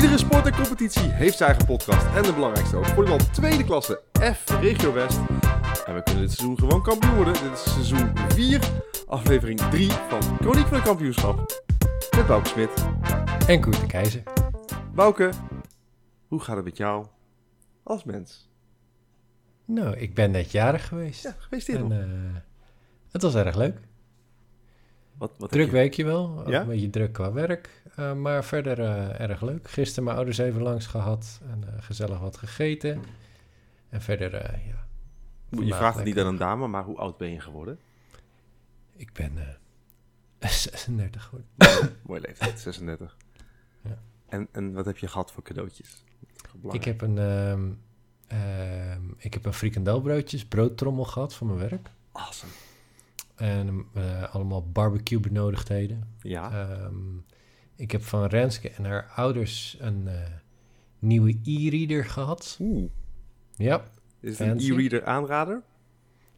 Iedere sport en competitie heeft zijn eigen podcast. En de belangrijkste ook, volleybal tweede klasse F, regio West. En we kunnen dit seizoen gewoon kampioen worden. Dit is seizoen 4, aflevering 3 van Chroniek van het Kampioenschap. Met Bouke Smit. En Koert de Keizer. Bouke, hoe gaat het met jou als mens? Nou, ik ben net jarig geweest. Ja, gefeliciteerd en nog. eh, het was erg leuk. Wat, wat Druk weekje wel. Ja? Een beetje druk qua werk. eh, maar verder eh, erg leuk. Gisteren mijn ouders even langs gehad. En eh, gezellig wat gegeten. En verder, ja. Je vraagt het niet aan een dame, maar hoe oud ben je geworden? Ik ben eh 36 geworden. Mooie leeftijd, 36. Ja. En, en wat heb je gehad voor cadeautjes? Ik heb een, ehm, ik heb een frikandelbroodjes, broodtrommel gehad voor mijn werk. Awesome. En eh, allemaal barbecue benodigdheden. Ja, Ehm, ik heb van Renske en haar ouders een eh, nieuwe e-reader gehad. oeh. Ja, Is het een e-reader aanrader?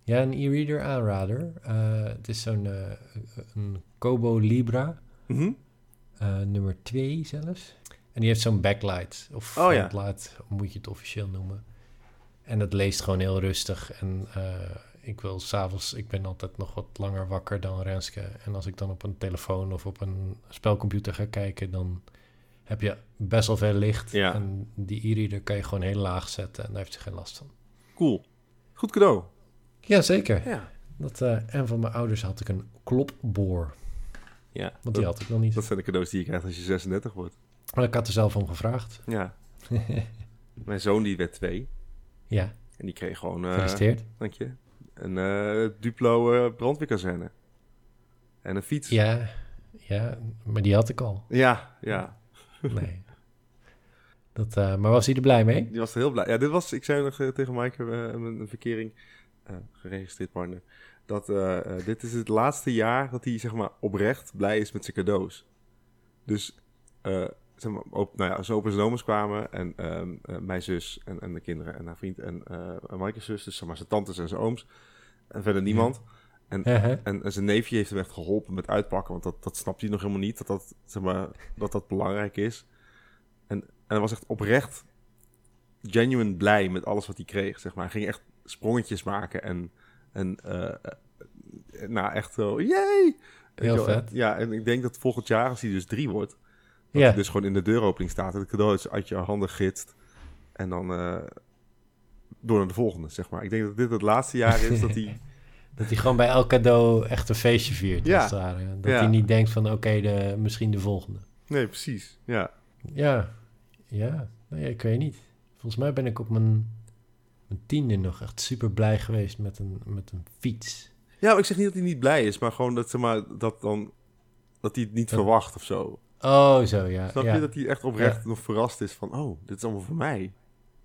ja een e-reader aanrader. Eh, het is zo'n een Kobo Libra, Mhm. nummer 2 zelfs. En die heeft zo'n backlight, of Oh, frontlight, moet je het officieel noemen. En het leest gewoon heel rustig. En ik wil s'avonds, ik ben altijd nog wat langer wakker dan Renske. En als ik dan op een telefoon of op een spelcomputer ga kijken, dan heb je best wel veel licht. Ja. En die e-reader kan je gewoon heel laag zetten en daar heeft ze geen last van. Cool. Goed cadeau. Jazeker. Ja. Dat, eh, en van mijn ouders had ik een klopboor. ja. Want die Dat, had ik nog niet. dat zijn de cadeaus die je krijgt als je 36 wordt. Maar ik had er zelf om gevraagd. Ja. Mijn zoon die werd twee. ja, En die kreeg gewoon... eh gefeliciteerd. dank je. Een eh, Duplo eh, brandweerkazerne. En een fiets. Ja, ja, maar die had ik al. Ja, ja. Nee. Dat, eh, maar was hij er blij mee? Die was er heel blij. Ja, dit was... Ik zei nog tegen Mike, een, verkering, geregistreerd partner, dat dit is het laatste jaar dat hij, zeg maar, oprecht blij is met zijn cadeaus. Dus, zeg maar, op, nou ja, en oma's kwamen en ehm, eh, mijn zus en, en de kinderen en haar vriend en Mike's zus, dus zeg maar zijn tantes en zijn ooms. En verder niemand. En Uh-huh. En, en zijn neefje heeft hem echt geholpen met uitpakken, want dat, dat snapt hij nog helemaal niet, dat dat, zeg maar, dat, dat belangrijk is. En, en hij was echt oprecht genuine blij met alles wat hij kreeg, zeg maar. Hij ging echt sprongetjes maken en, en eh, nou, echt zo, yay! Weet je Heel vet. Ja, en ik denk dat volgend jaar, als hij dus drie wordt, dat Ja, hij dus gewoon in de deuropening staat en het cadeau is uit je handen gidst. En dan eh, door naar de volgende, zeg maar. Ik denk dat dit het laatste jaar is dat hij... dat hij gewoon bij elk cadeau echt een feestje viert. Ja. Dat Ja. hij niet denkt van oké, de misschien de volgende. Nee, precies. Ja. Ja, ja. Nee, ik weet niet. Volgens mij ben ik op mijn, mijn tiende nog echt super blij geweest met een, met een fiets. Ja, maar ik zeg niet dat hij niet blij is, maar gewoon dat, zeg maar, dat, dan, dat hij het niet verwacht of zo. Oh, zo ja. Snap ja. je dat hij echt oprecht nog verrast is van, oh, dit is allemaal voor mij.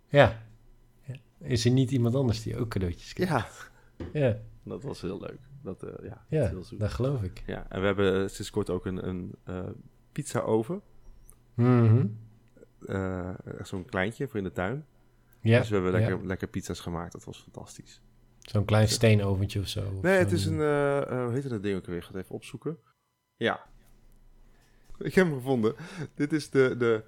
Ja. Is er niet iemand anders die ook cadeautjes krijgt? Ja, Ja, dat was heel leuk. Dat, eh, ja, dat ja, is heel zoet. dat geloof ik. Ja, en we hebben sinds kort ook een, een eh, pizza oven. Mhm. Eh, echt zo'n kleintje voor in de tuin. Ja, dus we hebben ja. lekker, lekker pizza's gemaakt. Dat was fantastisch. zo'n klein steenoventje of zo. of Nee, het is een, eh, eh, hoe heet dat ding ook weer? Ik ga het even opzoeken. Ja. Ik heb hem gevonden. Dit is de, de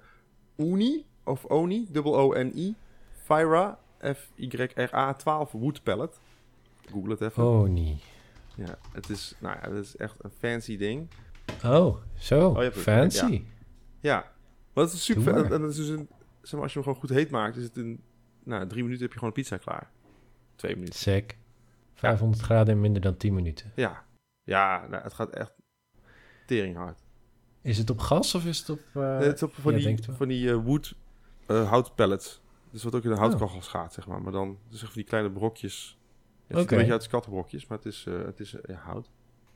Uni, of Oni, dubbel O-N-I, Fyra, F-Y-R-A 12 wood pellet. Google het even. Oh, niet. Ja, het is, nou ja, het is echt een fancy ding. Oh, zo. het, Fancy. Ja, maar het is super maar. En het is dus een, zeg maar, als je hem gewoon goed heet maakt, is het in, nou, drie minuten heb je gewoon een pizza klaar. Twee minuten. Sick. 500 graden in minder dan 10 minuten. Ja, ja, nou, het gaat echt tering hard. Is het op gas of is het op... eh, Nee, het is op van ja, die, van die eh, wood eh, houtpellets. Dus wat ook in de Oh. houtkachels gaat, zeg maar. Maar dan, dus echt van die kleine brokjes. Het ziet Oké. een beetje uit kattenbrokjes, maar het is, het is ja, hout.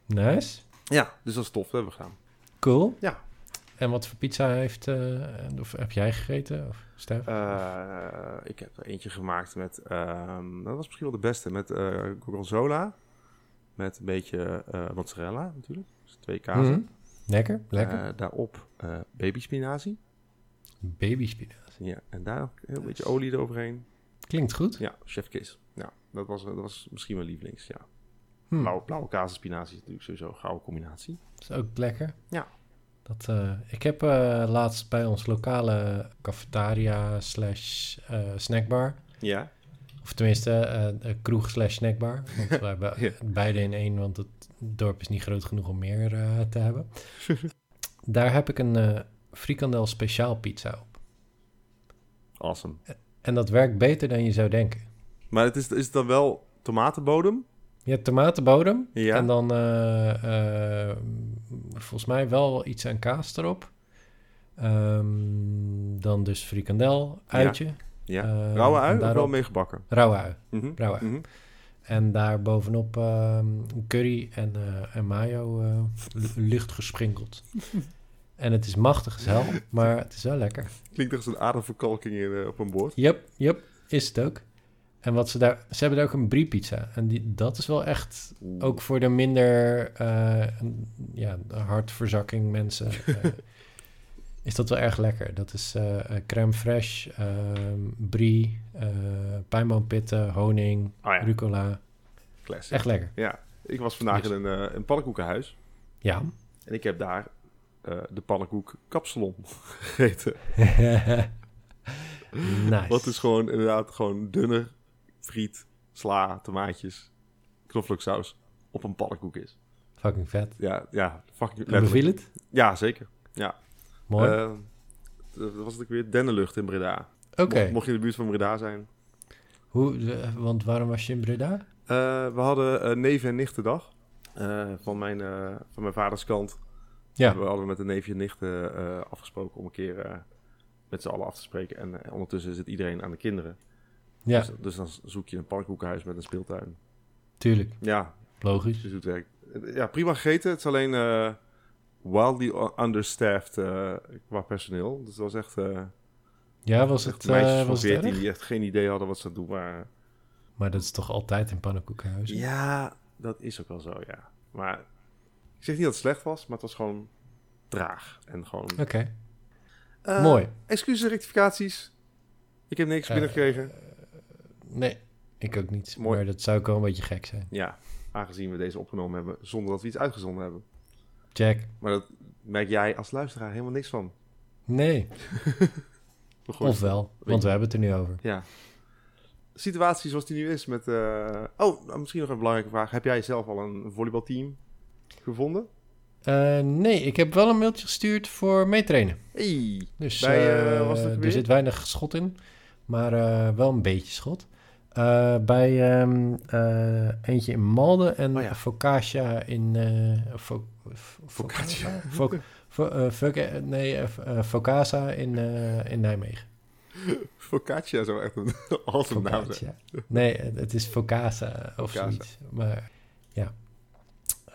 Nice. Ja, dus dat is tof, dat hebben we gedaan. Cool. Ja. En wat voor pizza heeft... of heb jij gegeten? Of Stef? Ik heb er eentje gemaakt met, ehm, dat was misschien wel de beste, met gorgonzola. Met een beetje mozzarella natuurlijk. Dus twee kazen. Mhm. Lekker, lekker. Eh, daarop eh babyspinazie. Baby spinazie. Ja, en daar een heel beetje olie eroverheen. Klinkt goed. Ja, chef Kees. Ja, dat was, dat was misschien mijn lievelings, ja. Hm. Blauwe, blauwe kaas en spinazie is natuurlijk sowieso een gouden combinatie. Is ook lekker. Dat, eh, ik heb laatst bij ons lokale cafetaria slash snackbar... Ja. Of tenminste, eh, kroeg slash snackbar. Want we hebben Ja. beide in één, want het dorp is niet groot genoeg om meer eh, te hebben. Daar heb ik een eh frikandel speciaal pizza op. Awesome. En dat werkt beter dan je zou denken. Maar het is, is het dan wel tomatenbodem? Je hebt tomatenbodem Ja. en dan volgens mij wel iets aan kaas erop. Ehm, dan dus frikandel, uitje, Ja. Eh, Rauwe ui en of wel daarop- meegebakken? rauwe ui. Mhm. Rauwe ui. Mhm. En daar bovenop ehm, curry en, eh, en mayo eh, licht gesprinkeld. en het is machtig als hel, maar het is wel lekker. Klinkt als een aderverkalking in, eh, op een bord. Yep, yep, is het ook. En wat ze daar... Ze hebben daar ook een brie pizza. En die, dat is wel echt ook voor de minder eh, ja, hartverzakking mensen... is dat wel erg lekker. Dat is eh, eh, crème fraîche, ehm, brie, eh pijnboompitten, honing, Oh ja, rucola. classic. Echt lekker. Ja, ik was vandaag in een, een pannenkoekenhuis. Ja. En ik heb daar de pannenkoek kapsalon gegeten. nice. Wat is gewoon inderdaad gewoon dunne friet, sla, tomaatjes, knoflooksaus op een pannenkoek is. Fucking vet. Ja, ja, fucking beviel het? Ja, zeker. Mooi. Eh, dat was het ook weer Dennenlucht in Breda. Oké. Mocht, mocht je in de buurt van Breda zijn. Hoe, eh, want waarom was je in Breda? Eh, we hadden uh, neven- en nichtendag. eh van, mijn, eh, van mijn vaders kant. Ja. We hadden met de neefje en nichten eh, afgesproken om een keer eh, met z'n allen af te spreken. En eh, ondertussen zit iedereen aan de kinderen. Ja, Dus, dus dan zoek je een pannenkoekenhuis met een speeltuin. tuurlijk. Ja, Logisch. dus het werkt. Eh, Ja, prima gegeten. Het is alleen eh, wildly understaffed eh, qua personeel. Dus het was echt, eh Ja, was echt het, meisjes eh van was het 14 erg? die echt geen idee hadden wat ze doen waren. Maar dat is toch altijd in pannenkoekenhuizen? Ja, dat is ook wel zo, ja. Maar ik zeg niet dat het slecht was, maar het was gewoon traag. En gewoon... Oké, mooi. Excuses, rectificaties. Ik heb niks binnengekregen. Nee, ik ook niet. Mooi. Maar dat zou ook wel een beetje gek zijn. Ja, aangezien we deze opgenomen hebben zonder dat we iets uitgezonden hebben. Check. Maar dat merk jij als luisteraar helemaal niks van. Nee, of wel. Want we hebben het er nu over. Ja. De situatie zoals die nu is met... eh, Oh, nou, misschien nog een belangrijke vraag. Heb jij zelf al een volleybalteam gevonden? Eh, nee, ik heb wel een mailtje gestuurd voor meetrainen. Hey. Dus Bij, eh, was er zit weinig schot in, maar wel een beetje schot. Eh, bij ehm, eh, eentje in Malden en Oh ja. Focaccia in... eh Fo- Fo- Focaccia. Fo- Fo- Foca- nee, Focasa in, in Nijmegen. Focaccia zou echt een awesome naam zijn. Nee, het is Focasa of Focaccia. zoiets. Maar ja.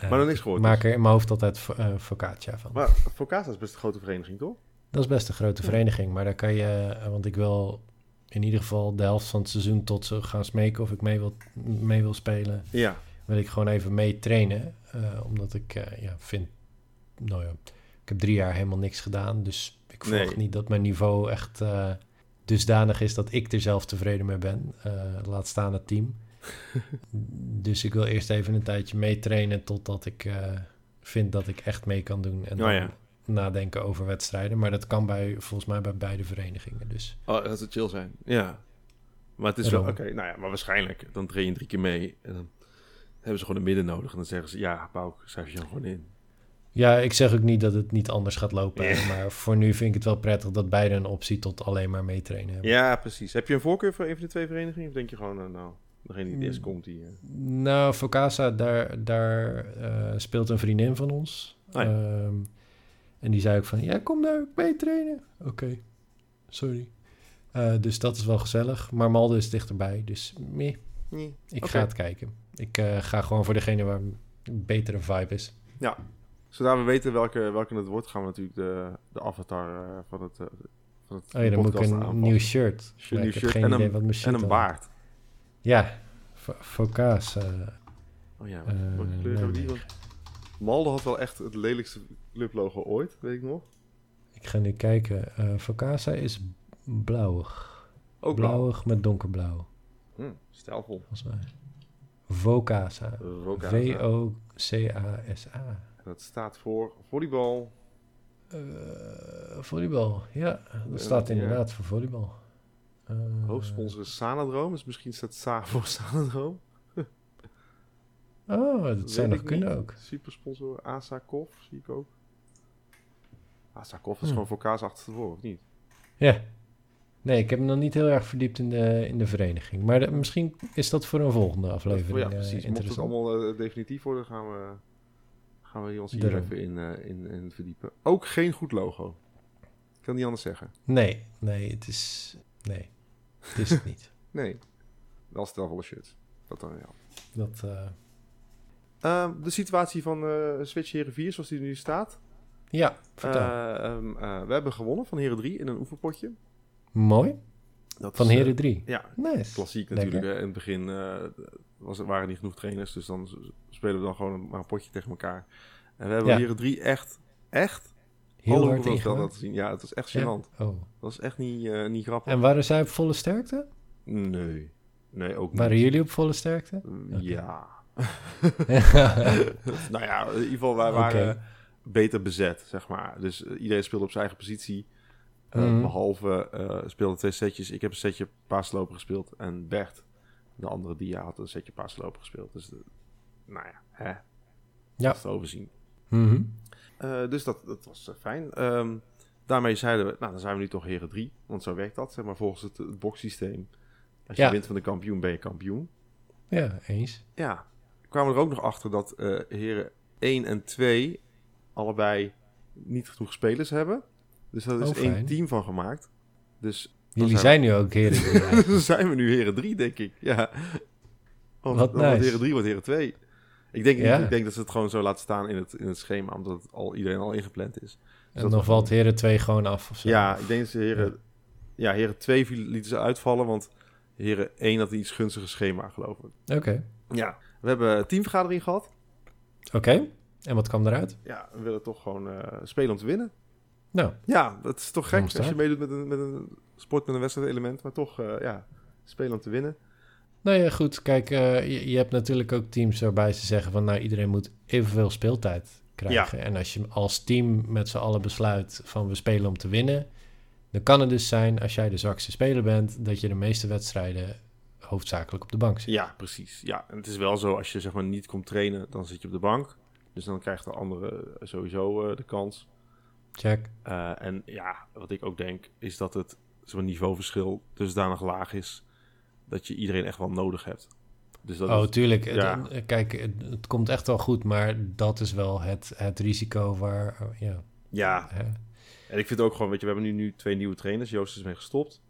Maar nog niks gehoord Ik maak dus. er in mijn hoofd altijd fo- Focaccia van. Maar Focaccia is best een grote vereniging, toch? Dat is best een grote vereniging, maar daar kan je, want ik wil in ieder geval de helft van het seizoen tot ze gaan smeken of ik mee wil, mee wil spelen, Ja. wil ik gewoon even mee trainen. eh, omdat ik eh, ja, vind, nou ja, ik heb drie jaar helemaal niks gedaan, dus ik verwacht Nee. niet dat mijn niveau echt eh, dusdanig is dat ik er zelf tevreden mee ben. laat staan het team. dus ik wil eerst even een tijdje meetrainen totdat ik vind dat ik echt mee kan doen. En Oh dan ja. Nadenken over wedstrijden. Maar dat kan bij, volgens mij bij beide verenigingen. Dus Oh, dat zou chill zijn. Ja. Maar het is wel... Oké, nou ja, maar waarschijnlijk. Dan train je drie keer mee. En dan hebben ze gewoon een midden nodig. En dan zeggen ze, ja, Pauk, schrijf je dan gewoon in. ja, ik zeg ook niet dat het niet anders gaat lopen. Maar voor nu vind ik het wel prettig dat beide een optie tot alleen maar meetrainen hebben. Ja, precies. Heb je een voorkeur voor een van de twee verenigingen? Of denk je gewoon, eh, nou, degene die het eerst Mm. komt, die... eh, Nou, Focasa, daar, daar eh, speelt een vriendin van ons. Oh ja. Ehm, en die zei ook van, ja, kom daar mee trainen. Oké, sorry. Eh, dus dat is wel gezellig. Maar Malden is dichterbij, dus meh, nee. ik ga het kijken. Ik eh, ga gewoon voor degene waar een betere vibe is. Ja. Zodra we weten welke, welke het wordt, gaan we natuurlijk de, de avatar eh, van het, van het Oh ja, dan moet ik een aanpassen. nieuw shirt. Shirt, Maar nieuw shirt en een- wat En een baard. Ja, Fo- Focasa. Oh ja, welke kleur hebben die? Nee. Want Malde had wel echt het lelijkste clublogo ooit, weet ik nog. Ik ga nu kijken. Focasa is blauwig. Ook blauw. blauwig met donkerblauw, Hm, stijlvol. volgens mij. Vocasa. Vocasa. V-O-C-A-S-A. Dat staat voor volleybal Eh, volleybal, ja. Dat staat inderdaad voor volleybal. Eh, Hoofdsponsor is Sanadroom, dus misschien staat Sa voor Sanadroom. Oh, dat zou nog kunnen niet. ook. Supersponsor Asakov, zie ik ook. Asakov is Hm. gewoon voor kaas achter tevoren, of niet? Ja. Nee, ik heb me nog niet heel erg verdiept in de, in de vereniging. Maar de- misschien is dat voor een volgende aflevering ja, eh, precies. Mocht het allemaal eh, definitief worden, gaan we, gaan we ons hier Daarom. even in, eh, in, in verdiepen. Ook geen goed logo. Ik kan niet anders zeggen. Nee, nee, het is... Nee, het is het niet. Nee. Wel stelvolle shirts. Dat dan, ja. Dat, eh, Ehm, de situatie van eh Switch Heren 4, zoals die nu staat. ja. Eh, ehm, eh, we hebben gewonnen van Heren 3 in een oefenpotje. Mooi. Dat Van is, Heren 3. ja, Nice. klassiek natuurlijk. hè. In het begin was, er waren niet genoeg trainers, dus dan spelen we dan gewoon een, maar een potje tegen elkaar. En we hebben Ja. Heren 3 echt, echt Heel hard zien. Ja, het was echt Ja. gênant. Oh. Dat was echt niet, niet grappig. En waren zij op volle sterkte? Nee. Nee, ook niet. Waren jullie op volle sterkte? Mm. Ja. nou ja, in ieder geval, wij waren beter bezet, zeg maar. Dus eh, iedereen speelde op zijn eigen positie. Eh, Mhm. Behalve uh, speelde twee setjes. Ik heb een setje paaslopen gespeeld. En Bert, de andere dia, had een setje paaslopen gespeeld. Dus, eh, nou ja, hè. Ja. Dat te overzien. Mhm. Eh, dus dat, dat was eh, fijn. Ehm, daarmee zeiden we, nou dan zijn we nu toch heren 3. Want zo werkt dat, zeg maar, volgens het, het boxsysteem. Als je Ja. wint van de kampioen, ben je kampioen. Ja, eens. Ja, kwamen we er ook nog achter dat eh, heren 1 en 2 allebei niet genoeg spelers hebben. Dus daar is Oh, één team van gemaakt. Dus Jullie zijn zijn nu ook heren. drie eigenlijk. dan zijn we nu heren 3, denk ik. Ja. Of, Wat wordt heren 3 wordt heren 2. Ik denk, Ja. ik denk dat ze het gewoon zo laten staan in het, in het schema, omdat het al, iedereen al ingepland is. en dat dan valt heren 2 gewoon af of zo. Ja, ik denk dat ze heren, ja. heren 2 viel- lieten ze uitvallen, want heren 1 had een iets gunstiger schema, geloof ik. Oké. Ja, we hebben een teamvergadering gehad. Oké. En wat kwam eruit? Ja, we willen toch gewoon eh, spelen om te winnen. Nou, Ja, dat is toch gek als je meedoet met een, met een sport met een wedstrijdelement, maar toch, eh, ja, spelen om te winnen. nou ja, goed. Kijk, eh, je, je hebt natuurlijk ook teams waarbij ze zeggen van... nou, iedereen moet evenveel speeltijd krijgen. En als je als team met z'n allen besluit van we spelen om te winnen... dan kan het dus zijn, als jij de zwakste speler bent... dat je de meeste wedstrijden hoofdzakelijk op de bank zit. Ja, precies. Ja, en het is wel zo, als je zeg maar niet komt trainen, dan zit je op de bank. Dus dan krijgt de andere sowieso eh, de kans. Check. Eh, en ja, wat ik ook denk, is dat het zo'n niveauverschil dusdanig laag is, dat je iedereen echt wel nodig hebt. Dus dat Oh, is- tuurlijk. Ja. eh, Kijk, het, het komt echt wel goed, maar dat is wel het, het risico waar... ja, ja, en ik vind ook gewoon, weet je, we hebben nu, nu twee nieuwe trainers. Joost is mee gestopt.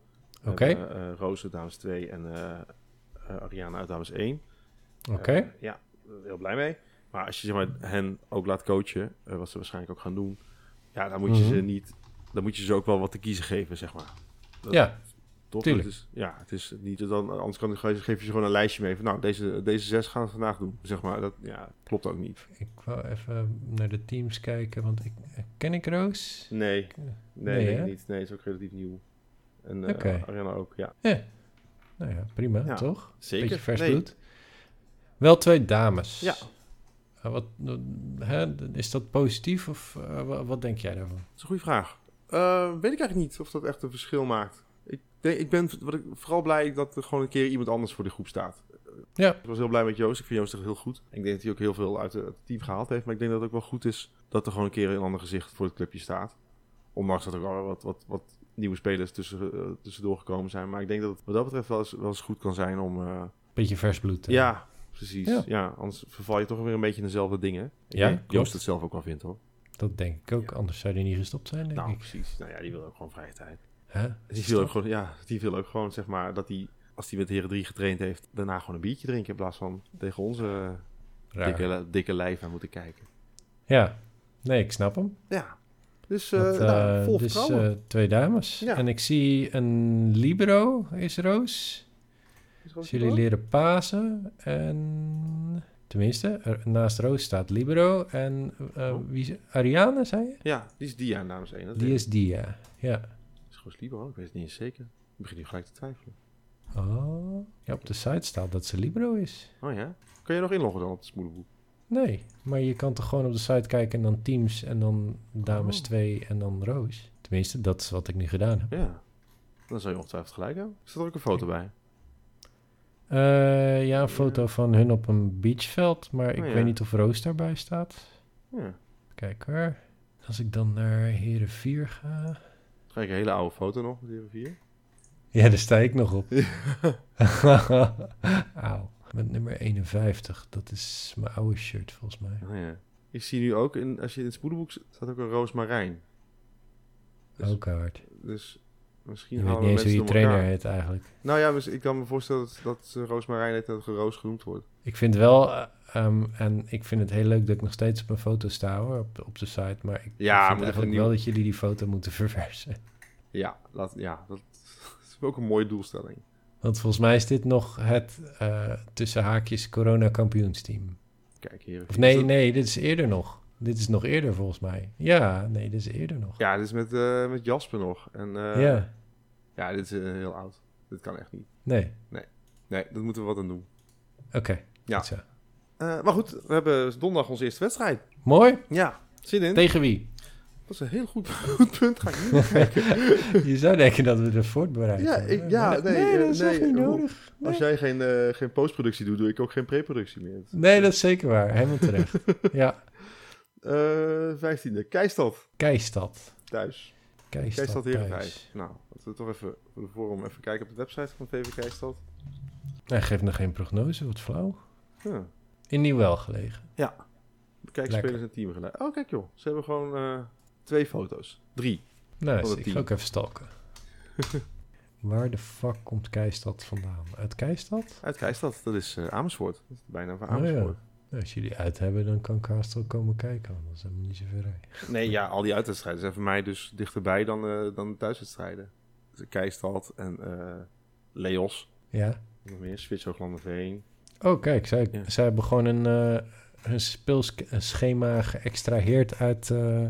Oké. hebben, eh, Roos uit dames 2 en eh eh, Ariana uit dames 1. Oké. Eh, ja, heel blij mee. Maar als je zeg maar, hen ook laat coachen, eh, wat ze waarschijnlijk ook gaan doen, ja, dan moet je Mhm. ze niet, dan moet je ze ook wel wat te kiezen geven, zeg maar. Dat- ja, toch? tuurlijk. Het is, ja, het is niet dan, anders kan, geef je ze gewoon een lijstje mee van, nou, deze, deze zes gaan we vandaag doen, zeg maar. Dat ja, klopt ook niet. ik wou even naar de teams kijken, want ik, ken ik Roos? Nee, nee, Nee, niet. Nee, het is ook relatief nieuw. En eh Oké. Ariana ook, ja. Nou ja, prima, Ja, toch? Zeker. Beetje vers Nee. bloed. Wel twee dames. Ja. Eh, wat, hè, is dat positief of eh, wa- wat, denk jij daarvan? Dat is een goede vraag. Weet ik eigenlijk niet of dat echt een verschil maakt. Ik, denk, ik ben wat ik, vooral blij dat er gewoon een keer iemand anders voor de groep staat. Ja. Ik was heel blij met Joost. Ik vind Joost echt heel goed. Ik denk dat hij ook heel veel uit, het team gehaald heeft. Maar ik denk dat het ook wel goed is dat er gewoon een keer een ander gezicht voor het clubje staat. Ondanks dat er ook wel wat, wat, wat nieuwe spelers tussen, eh, tussendoor gekomen zijn. Maar ik denk dat het wat dat betreft wel eens, wel eens goed kan zijn om... eh, Beetje vers bloed. eh. ja, precies. Ja. Ja. anders verval je toch weer een beetje in dezelfde dingen. Ik Ja. Joost het zelf ook wel vindt hoor. Dat denk ik ook, anders zou die niet gestopt zijn, denk Nou, ik. precies. Nou ja, die wil ook gewoon vrije tijd. Hè? Die wil ook gewoon, ja, die wil ook gewoon, zeg maar, dat hij, als hij met de Heren 3 getraind heeft, daarna gewoon een biertje drinken in plaats van tegen onze Raar. dikke, dikke lijf aan moeten kijken. Ja, nee, ik snap hem. Ja, dus eh Dat, nou, eh, vol dus vertrouwen. eh, twee dames. Ja. En ik zie een libero, is Roos. Is Roos Dus jullie er ook? leren Pasen. En tenminste, er- naast Roos staat libero. En Oh. wie is Ariane, zei je? Ja, die is Dia, dames één. Die is die, ja. Is gewoon Libero, ik weet het niet eens zeker. Ik begin nu gelijk te twijfelen. Oh, ja, op de site staat dat ze libero is. Oh ja? Kun je nog inloggen dan op het smoelenboek? Nee, maar je kan toch gewoon op de site kijken en dan teams en dan dames Oh. 2 en dan Roos. Tenminste, dat is wat ik nu gedaan heb. Ja. Dan zou je ongetwijfeld gelijk hebben. Is er ook een foto bij? Eh, ja, een foto van hun op een beachveld, maar ik Oh, ja. weet niet of Roos daarbij staat. Ja. Kijk hoor. Als ik dan naar Heren 4 ga. Kijk, een hele oude foto nog met die vier. Ja, daar sta ik nog op. Auw. Met nummer 51. Dat is mijn oude shirt volgens mij. Oh, ja. Ik zie nu ook, in, als je in het spoedenboek staat ook een roosmarijn. Dus, Ook hard. dus misschien Je weet niet eens hoe je trainer elkaar. heet eigenlijk. Nou ja, dus ik kan me voorstellen dat, dat ze roosmarijn heet dat Roos genoemd wordt. Ik vind wel, eh, ehm, en ik vind het heel leuk dat ik nog steeds op een foto sta hoor, op, op de site. Maar ik, Ja, vind eigenlijk even wel nieuw- dat jullie die foto moeten verversen. Ja, laat, ja dat is ook een mooie doelstelling. Want volgens mij is dit nog het eh, tussen haakjes corona kampioensteam. Kijk hier. Of nee, nee, dit is eerder nog. Dit is nog eerder volgens mij. Ja, nee, dit is eerder nog. Ja, dit is met, eh, met Jasper nog. En, eh, ja, ja, dit is heel oud. Dit kan echt niet. nee. Nee, dat moeten we wat aan doen. Oké, Ja. zo. Eh, maar goed, we hebben donderdag onze eerste wedstrijd. Mooi. Ja, zin in. Tegen wie? Dat is een heel goed, goed punt. Ga ik niet. Je zou denken dat we er voortbereid Ja, ik- ja, Maar nee, nee, eh, dat is echt nee, niet nodig. Nee. Als jij geen, eh, geen postproductie doet, doe ik ook geen preproductie meer. nee, dat is zeker waar. Helemaal terecht. ja, Eh, vijftiende, Keistad Keistad. thuis. Keistad, Keistad. Nou, laten we toch even voor de forum even kijken op de website van VV Keistad. Hij geeft nog geen prognose, wat flauw. Ja. In Nieuwel gelegen. Bekijk Lekker. spelers en team gelijk. Oh, kijk joh. Ze hebben gewoon eh, twee foto's. Drie. Nice, het ik ga ook even stalken. Waar de fuck komt Keistad vandaan? Uit Keistad? Uit Keistad. Dat is eh, Amersfoort. Dat is bijna van Oh, ja. Amersfoort. Nou, als jullie uit hebben, dan kan Kaast wel komen kijken. Want dat is helemaal niet zo ver rijden. Nee, ja, al die uitwedstrijden zijn voor mij dus dichterbij dan, eh dan de thuiswedstrijden. Dus Keistad en eh, Leos. Ja? Nog meer. Switch Hooglanderveen. Oh, kijk, zij, Ja. zij hebben gewoon een, eh een speelschema geëxtraheerd uit eh,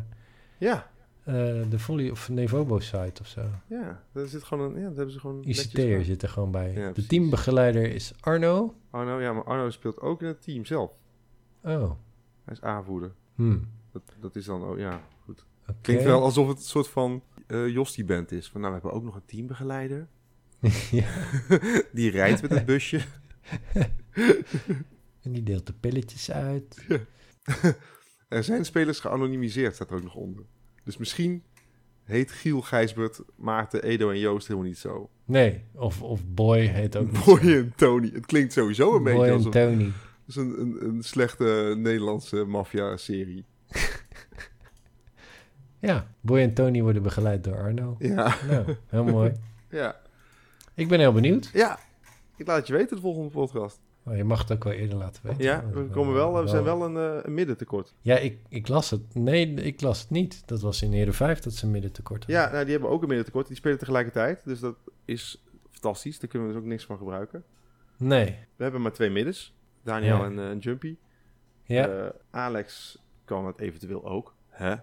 Ja, eh, de Volley of Nevobo site of zo. ja. Daar zit gewoon een, ja, dat hebben ze gewoon ICT'er zit er gewoon bij. Ja, de teambegeleider is Arno. Arno, ja, maar Arno speelt ook in het team zelf. Oh, Hij is aanvoerder. hmm. Dat, dat is dan, oh ja, goed. Klinkt wel alsof het een soort van eh Jostie-band is. Van, nou, we hebben ook nog een teambegeleider. ja. Die rijdt met het busje. En die deelt de pilletjes uit. Er zijn spelers geanonimiseerd, staat er ook nog onder. Dus misschien heet Giel, Gijsbert, Maarten, Edo en Joost helemaal niet zo. Nee, of, of Boy heet ook Boy en Tony. Het klinkt sowieso een Boy beetje en alsof Tony. het is een, een, een slechte Nederlandse maffia-serie. Ja, Boy en Tony worden begeleid door Arno. Ja, Nou, heel mooi. ja. Ik ben heel benieuwd. Ja, ik laat het je weten de volgende podcast. Je mag het ook wel eerder laten weten. Ja, we, is komen wel, we zijn wel een, eh, een middentekort. Ja, ik, ik las het. Nee, ik las het niet. Dat was in Heren 5 dat ze midden tekort hadden. Ja, nou, die hebben ook een middentekort. Die spelen tegelijkertijd. Dus dat is fantastisch. Daar kunnen we dus ook niks van gebruiken. Nee. We hebben maar twee middens. Daniel Ja. en eh, Jumpy. Ja, Eh, Alex kan het eventueel ook. Hè?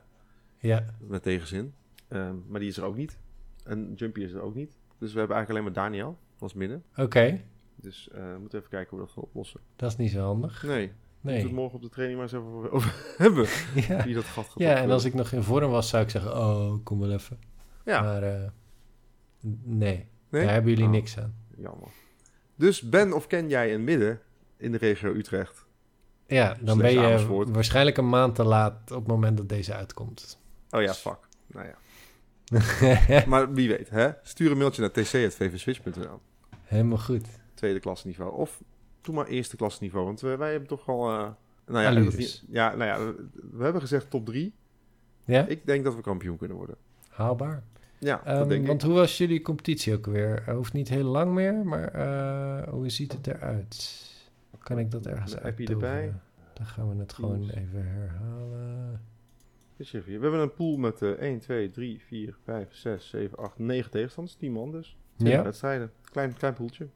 ja. Met tegenzin. Ehm, maar die is er ook niet. En Jumpy is er ook niet. Dus we hebben eigenlijk alleen maar Daniel als midden. Oké. Dus eh, we moeten even kijken hoe we dat gaan oplossen. Dat is niet zo handig. Nee, we moeten het Nee. morgen op de training maar eens even over, hebben. Ja. Wie dat gat gaat ja, en als ik nog in vorm was, zou ik zeggen... Oh, kom wel even. Ja, Maar eh, nee, nee? daar hebben jullie Oh, niks aan. Jammer. Dus ben of ken jij een midden in de regio Utrecht? Ja, dan ben je Amersfoort. waarschijnlijk een maand te laat op het moment dat deze uitkomt. Oh ja, fuck. Nou ja. Maar wie weet, hè? Stuur een mailtje naar tc.vvswitch.nl. Helemaal goed. Tweede klasniveau. Of doe maar eerste klasniveau. Want we- wij hebben toch al... eh, nou ja, dat ja, nou ja, we, we hebben gezegd top 3. Ja, Ik denk dat we kampioen kunnen worden. haalbaar. Ja, dat Ehm, denk want ik. hoe was jullie competitie ook weer? Uh, hoeft niet heel lang meer, maar eh, hoe ziet het eruit? Kan ik dat ergens appie uittoveren? erbij. Dan gaan we het gewoon Teams. even herhalen. We hebben een pool met eh 1, 2, 3, 4, 5, 6, 7, 8, 9 tegenstanders. 10 man dus. Zeven Ja, wedstrijden. Klein, klein poeltje.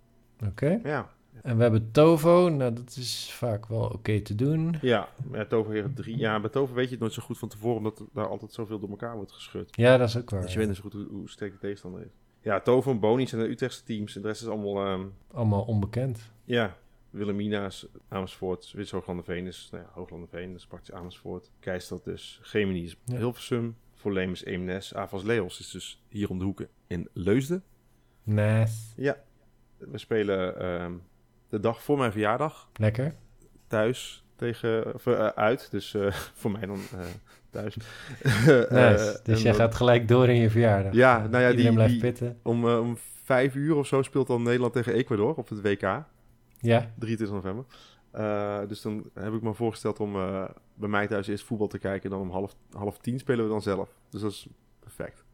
Oké. Ja. En we hebben Tovo. Nou, dat is vaak wel oké te doen. Ja, ja Toverheren 3. Ja, bij Tover weet je het nooit zo goed van tevoren, omdat daar altijd zoveel door elkaar wordt geschud. Ja, dat is ook waar. Dus je weet niet zo goed hoe, hoe sterk de tegenstander is. Ja, Tover en Boni zijn de Utrechtse teams. En de rest is allemaal, ehm, Allemaal onbekend. ja, Wilhelmina's, Amersfoort, Wits Hooglanderveen is, nou ja, Hooglanderveen, dat is praktisch Amersfoort. Keistad dus, Gemini is Ja. Hilversum, Voorleem is Eemnes, Avas Leos is dus hier om de hoeken in Leusden. Nice. Ja, we spelen ehm, de dag voor mijn verjaardag Lekker. thuis tegen, of, eh, uit, dus eh, voor mij dan eh, thuis. Nice. Dus jij gaat gelijk door in je verjaardag. Ja, nou ja, die, blijft die, pitten. om, om vijf uur of zo speelt dan Nederland tegen Ecuador op het WK. Ja, 23 november. Dus dan heb ik me voorgesteld om bij mij thuis eerst voetbal te kijken. En dan om half, half tien spelen we dan zelf. Dus dat is perfect.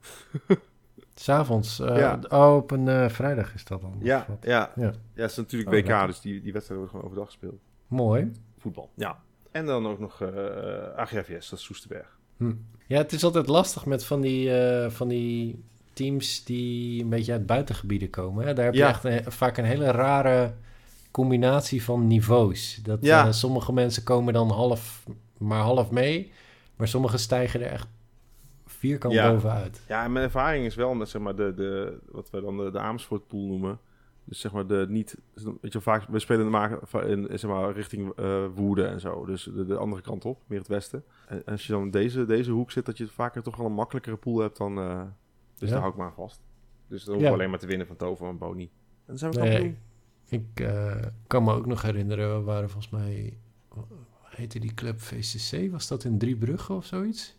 s'avonds. eh Ja. Oh, op een eh, vrijdag is dat dan. Ja, ja. Ja. ja. het is natuurlijk Oh, WK, dus die, die wedstrijden worden gewoon overdag gespeeld. Mooi. Voetbal, ja. En dan ook nog eh AGFS, dat is Soesterberg. Hm. Ja, het is altijd lastig met van die, eh, van die teams die een beetje uit buitengebieden komen. Hè? Daar heb je Ja. echt een- vaak een hele rare combinatie van niveaus. Dat, Ja. eh, sommige mensen komen dan half, maar half mee, maar sommige stijgen er echt vierkant Ja. bovenuit. Ja, en mijn ervaring is wel met zeg maar, de, de, wat we dan de, de Amersfoort pool noemen. Dus zeg maar de niet, weet je, vaak we spelen maken in zeg maar richting eh Woerden en zo. Dus de, de andere kant op, meer het westen. En als je dan in deze, deze hoek zit, dat je vaker toch wel een makkelijkere pool hebt dan. eh, dus Ja. daar hou ik maar vast. Dus dan hoef Ja. ik alleen maar te winnen van Tover en Boni. En dan zijn we Nee, kampioen. Ik eh, kan me ook nog herinneren, we waren volgens mij, heette die club VCC? Was dat in Driebrugge of zoiets?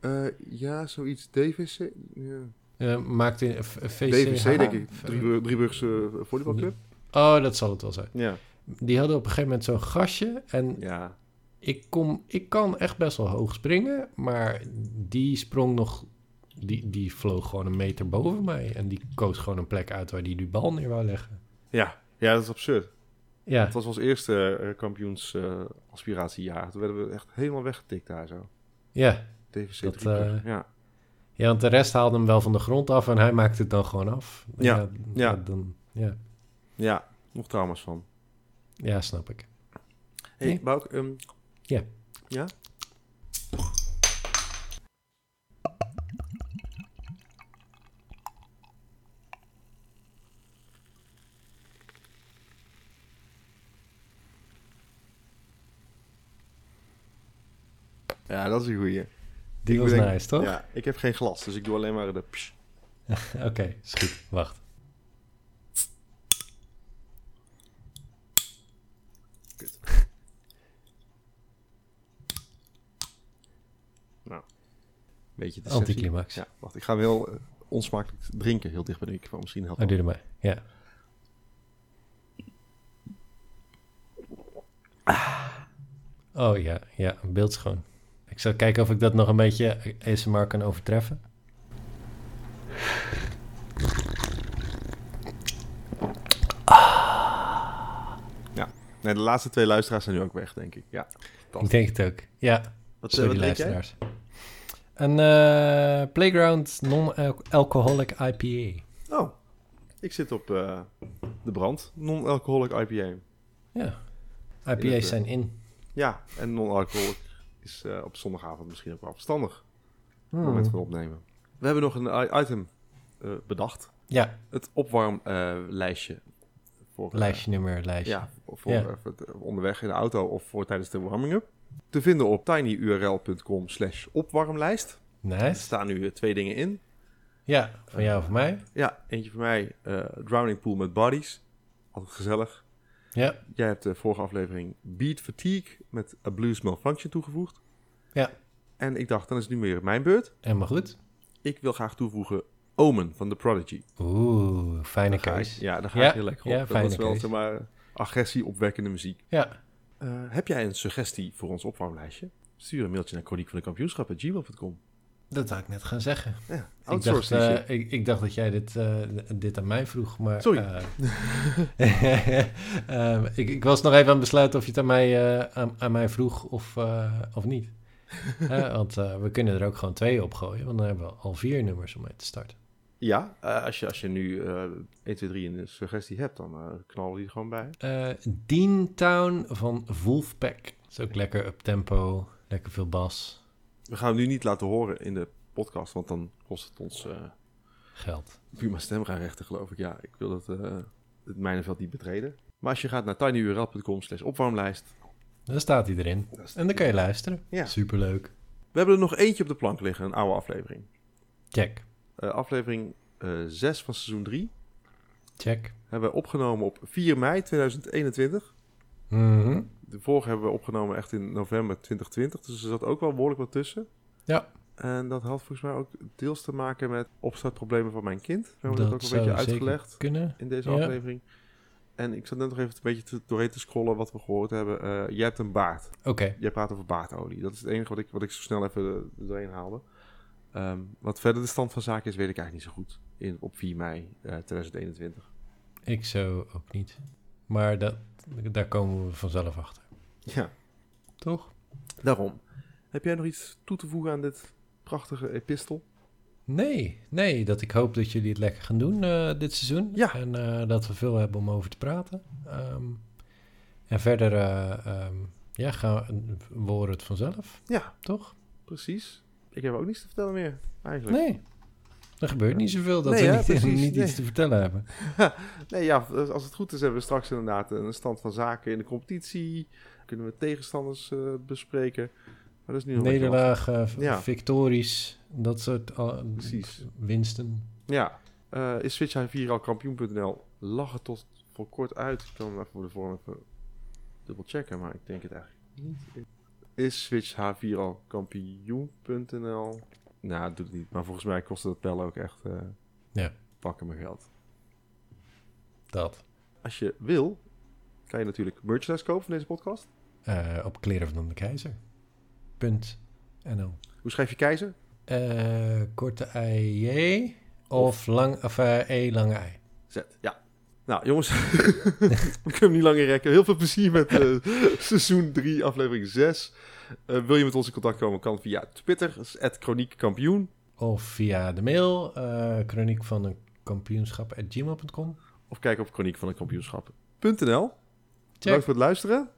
Eh, ja, zoiets. DVC. Ja. Eh maakte in? DVC, denk ik. Drieburg- Drieburgse volleybalclub. Oh, dat zal het wel zijn. Ja. Die hadden op een gegeven moment zo'n gastje. En Ja. ik, kom, ik kan echt best wel hoog springen. Maar die sprong nog... Die, die vloog gewoon een meter boven mij. En die koos gewoon een plek uit waar die die bal neer wou leggen. Ja. ja, dat is absurd. Ja, Het was ons eerste uh, kampioensaspiratiejaar. Toen werden we echt helemaal weggetikt daar zo. ja. Dat, eh, ja. ja, want de rest haalde hem wel van de grond af. En hij maakte het dan gewoon af. Ja, ja. Dan, ja. ja, nog trauma's van. ja, snap ik. Hey, Nee. Bouk, ehm, Ja. Ja? Ja, dat is een goeie. Die Ik was bedenk- nice, toch? Ja, ik heb geen glas, dus ik doe alleen maar de psh. Oké, is goed. Wacht. Kut. nou, beetje. Anticlimax. Ja, wacht, ik ga hem heel eh, onsmakelijk drinken, heel dicht bij de microfoon. Misschien helpt Oh, dat. doe er maar. Ja. Oh ja, ja, beeldschoon. Ik zal kijken of ik dat nog een beetje ASMR kan overtreffen. Nee, de laatste twee luisteraars zijn nu ook weg, denk ik. Ja, Ik denk het ook. Ja, Wat, eh, sorry wat drink jij? luisteraars. Een eh, Playground Non-Alcoholic IPA. Oh, ik zit op eh, de brand. Non-alcoholic IPA. Ja, het, IPA's eh, zijn in. Ja, en non-alcoholic is eh, op zondagavond misschien ook wel verstandig. Hmm. moment van opnemen. We hebben nog een item eh, bedacht. Ja, Het opwarmlijstje. voor, eh, lijstje nummer, lijstje. Ja, voor, Ja. voor onderweg in de auto of voor tijdens de warming-up. Te vinden op tinyurl.com slash opwarmlijst. Er Nice. staan nu twee dingen in. Ja, van jou of van mij. Ja, eentje voor mij, Drowning Pool met Bodies. Altijd gezellig. Ja, Jij hebt de vorige aflevering Beat Fatigue met A Blues Malfunction toegevoegd. Ja. En ik dacht, dan is het nu weer mijn beurt. helemaal goed. Ik wil graag toevoegen Omen van The Prodigy. Oeh, fijne keus. ja, daar ga Ja, ik heel lekker op. ja, dat fijne is wel zeg maar, agressie-opwekkende muziek. Ja, Eh, heb jij een suggestie voor ons opwarmlijstje? Stuur een mailtje naar chroniek van de kampioenschap.gmail.com. dat zou ik net gaan zeggen. Ja, Ik dacht, eh, ik, ik dacht dat jij dit, eh, dit aan mij vroeg, maar... Sorry. eh, ehm, ik, ik was nog even aan het besluiten of je het aan mij, aan, aan mij vroeg of, of niet. Want we kunnen er ook gewoon twee op gooien, want dan hebben we al vier nummers om mee te starten. Ja, als, je, als je nu eh 1, 2, 3 een suggestie hebt, dan knallen die er gewoon bij. Eh Dean Town van Wolfpack. Dat is ook lekker up tempo, lekker veel bas, We gaan hem nu niet laten horen in de podcast, want dan kost het ons eh geld. Puma stemraarrechten, geloof ik. Ja, ik wil dat, eh, het mijnenveld niet betreden. Maar als je gaat naar tinyurl.com slash opwarmlijst. Daar staat hij erin. En dan kan je luisteren. Ja. Superleuk. We hebben er nog eentje op de plank liggen, een oude aflevering. Check. Eh, aflevering 6 van seizoen 3 Check. hebben we opgenomen op 4 mei 2021. Mhm. De vorige hebben we opgenomen echt in november 2020, dus er zat ook wel behoorlijk wat tussen. Ja. En dat had volgens mij ook deels te maken met opstartproblemen van mijn kind. We hebben dat, Dat ook een beetje uitgelegd Kunnen. in deze Ja. aflevering. En ik zat net nog even een beetje te, doorheen te scrollen wat we gehoord hebben. Eh, jij hebt een baard. Oké. Jij praat over baardolie. Dat is het enige wat ik, wat ik zo snel even doorheen haalde. Ehm, wat verder de stand van zaken is, weet ik eigenlijk niet zo goed. In, op 4 mei eh, 2021. Ik zo ook niet. Maar dat, daar komen we vanzelf achter. Ja, Toch? daarom. Heb jij nog iets toe te voegen aan dit prachtige epistel? Nee, nee, dat ik hoop dat jullie het lekker gaan doen eh, dit seizoen. Ja. En eh, dat we veel hebben om over te praten. Ehm, en verder, ehm, ja, gaan we, we horen het vanzelf, Ja, toch? precies. Ik heb ook niets te vertellen meer, eigenlijk. Nee, er gebeurt niet zoveel dat Nee, we niet, precies, niet nee. iets te vertellen hebben. Nee, ja, als het goed is hebben we straks inderdaad een stand van zaken in de competitie. Kunnen we tegenstanders eh, bespreken. Maar dat is nu nog Nederlagen, Ja. victories, dat soort uh, Precies. winsten. Ja, eh, is Switch H4 al kampioen.nl? Lag het tot voor kort uit. Ik kan hem even voor de vorm even dubbel checken, maar ik denk het eigenlijk niet. Is Switch H4 al kampioen.nl? Nou, doet het niet. Maar volgens mij kostte dat bellen ook echt eh Ja. pakken mijn geld. Dat. Als je wil, kan je natuurlijk merchandise kopen van deze podcast. Eh, op kleren van de keizer. Punt. NL. Hoe schrijf je keizer? Eh, korte ei J of lang, of, E lange ei. Z, ja. Nou, jongens, we kunnen hem niet langer rekken. Heel veel plezier met seizoen 3, aflevering 6. Eh, wil je met ons in contact komen, kan via Twitter, @chroniekkampioen. Of via de mail, eh chroniek van een kampioenschap. Of kijk op chroniek van een kampioenschap.nl. Bedankt voor het luisteren.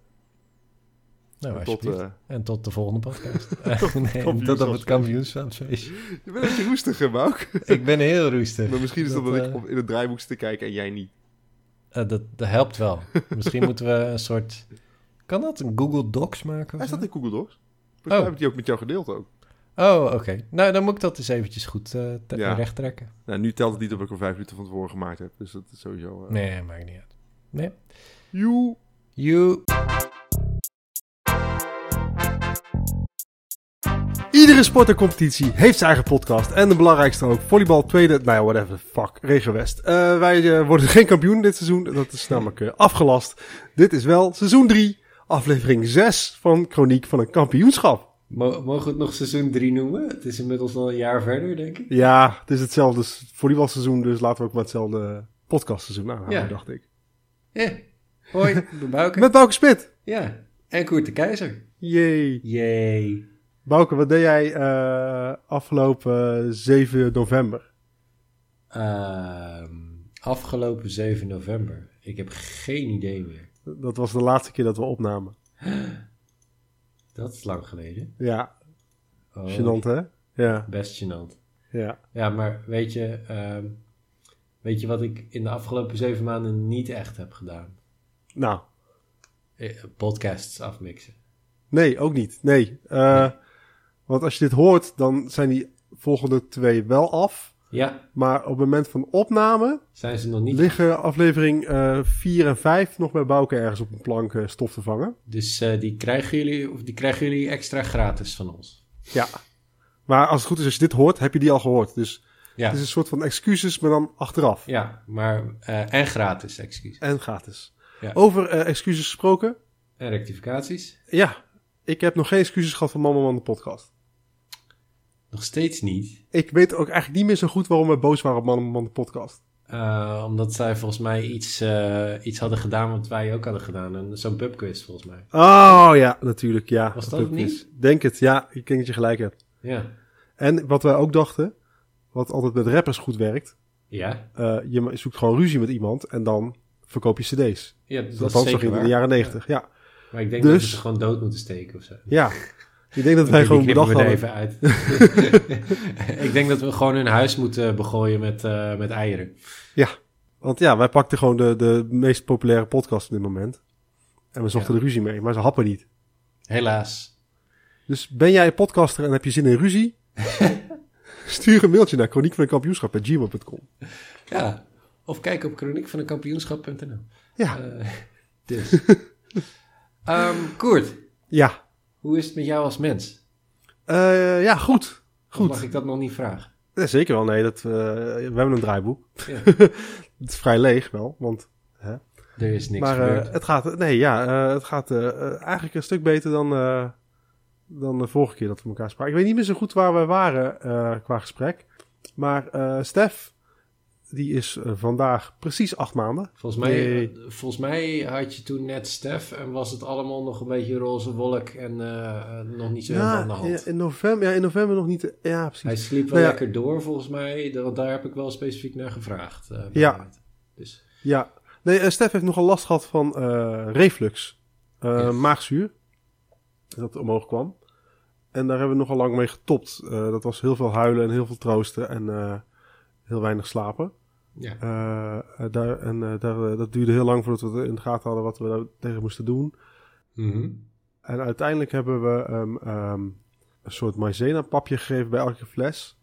Nou, En tot, eh, En tot de volgende podcast. Nee, tot op het kampioenschapsfeest. je bent een beetje roestig, hè, Bouk? ik ben heel roestig. Maar misschien is dat Dat, ik op- in het draaiboek zit te kijken en jij niet. Dat, dat helpt wel. Misschien moeten we een soort... Kan dat? Een Google Docs maken? of Hij staat in Google Docs. Volgens Oh. heb ik die ook met jou gedeeld ook. Oh, oké. Nou, dan moet ik dat eens eventjes goed Ja. recht trekken. Nou, nu telt het niet dat ik er vijf minuten van tevoren gemaakt heb. Dus dat is sowieso... eh Nee, maakt niet uit. Nee. Joe. You. Iedere sportercompetitie heeft zijn eigen podcast. En de belangrijkste ook, volleybal tweede, nou ja, whatever, fuck, Regen West. Eh, wij worden geen kampioen dit seizoen, dat is namelijk afgelast. Dit is wel seizoen 3, aflevering 6 van Chroniek van een kampioenschap. Mo- mogen we het nog seizoen 3 noemen? Het is inmiddels al een jaar verder, denk ik. Ja, het is hetzelfde volleybalseizoen, dus laten we ook maar hetzelfde podcastseizoen aanhouden, Ja. dacht ik. Ja. Hoi, ben Bouke. Met Bouke Spit. Ja. En Koert de Keizer. Yay. Yay. Bouke, wat deed jij eh, afgelopen 7 november? Ehm, afgelopen 7 november. Ik heb geen idee meer. Dat was de laatste keer dat we opnamen. Dat is lang geleden. Ja, Oh, gênant hè? Ja, Best gênant. ja. Ja, maar weet je, ehm, weet je wat ik in de afgelopen zeven maanden niet echt heb gedaan? Nou, Eh, Podcasts afmixen. nee, ook niet. Nee. Eh, Want als je dit hoort, dan zijn die volgende twee wel af. Ja, Maar op het moment van opname zijn ze nog niet. liggen aflevering 4 en 5 nog bij Bouke ergens op een plank eh, stof te vangen. Dus eh, die, krijgen jullie, of die krijgen jullie extra gratis van ons. Ja. Maar als het goed is, als je dit hoort, heb je die al gehoord. Dus Ja, het is een soort van excuses, maar dan achteraf. ja maar eh, en gratis, excuus. En gratis. Ja. Over eh, excuses gesproken. En rectificaties? Ja, ik heb nog geen excuses gehad van Mama Man de podcast. Nog steeds niet. Ik weet ook eigenlijk niet meer zo goed waarom we boos waren op Mama Man de podcast. Eh, omdat zij volgens mij iets, eh, iets hadden gedaan wat wij ook hadden gedaan. Zo'n pubquiz volgens mij. Oh ja, natuurlijk, ja. Was dat niet? Denk het, ja. Ik denk dat je gelijk hebt. Ja. En wat wij ook dachten, wat altijd met rappers goed werkt, Ja, eh, je zoekt gewoon ruzie met iemand en dan verkoop je cd's. ja dat Dat was zeker in de jaren negentig, ja. Maar ik denk Dus- dat we ze gewoon dood moeten steken of zo. Ja. Ik denk dat wij gewoon bedacht we hadden. even uit. ik denk dat we gewoon hun huis moeten begooien met, eh, met eieren. Want ja, wij pakten gewoon de, de meest populaire podcast op dit moment. En we zochten Ja. de ruzie mee, maar ze happen niet. Helaas. Dus ben jij podcaster en heb je zin in ruzie? Stuur een mailtje naar chroniekvankampioenschap.gmail.com Ja. Of kijk op chroniek van de kampioenschap.nl. Ja, Eh, dus. Ehm, Koert, ja. Hoe is het met jou als mens? Eh, ja, goed. Of Goed. mag ik dat nog niet vragen? Ja, zeker wel, nee. Dat, eh, we hebben een draaiboek. Ja, Het is vrij leeg wel, want... Hè? er is niks maar eh, het gaat, nee, ja, het gaat eigenlijk een stuk beter dan, dan de vorige keer dat we elkaar spraken. Ik weet niet meer zo goed waar we waren qua gesprek. Maar Stef, die is eh, vandaag precies acht maanden. Volgens mij, Nee. eh, volgens mij had je toen net Stef en was het allemaal nog een beetje roze wolk en eh, nog niet zo heel veel aan de Ja, hand. in november, ja, in november nog niet. Ja, precies. Hij sliep wel Nou ja. lekker door volgens mij, want daar heb ik wel specifiek naar gevraagd. Ja. Dus, Ja, nee, eh, Stef heeft nogal last gehad van reflux, Ja. maagzuur, dat omhoog kwam. En daar hebben we nogal lang mee getopt. Dat was heel veel huilen en heel veel troosten en heel weinig slapen. Ja. Eh, eh, daar, en eh, daar, dat duurde heel lang voordat we in de gaten hadden wat we daar tegen moesten doen. Mhm. En uiteindelijk hebben we hem ehm, een soort maizena-papje gegeven bij elke fles.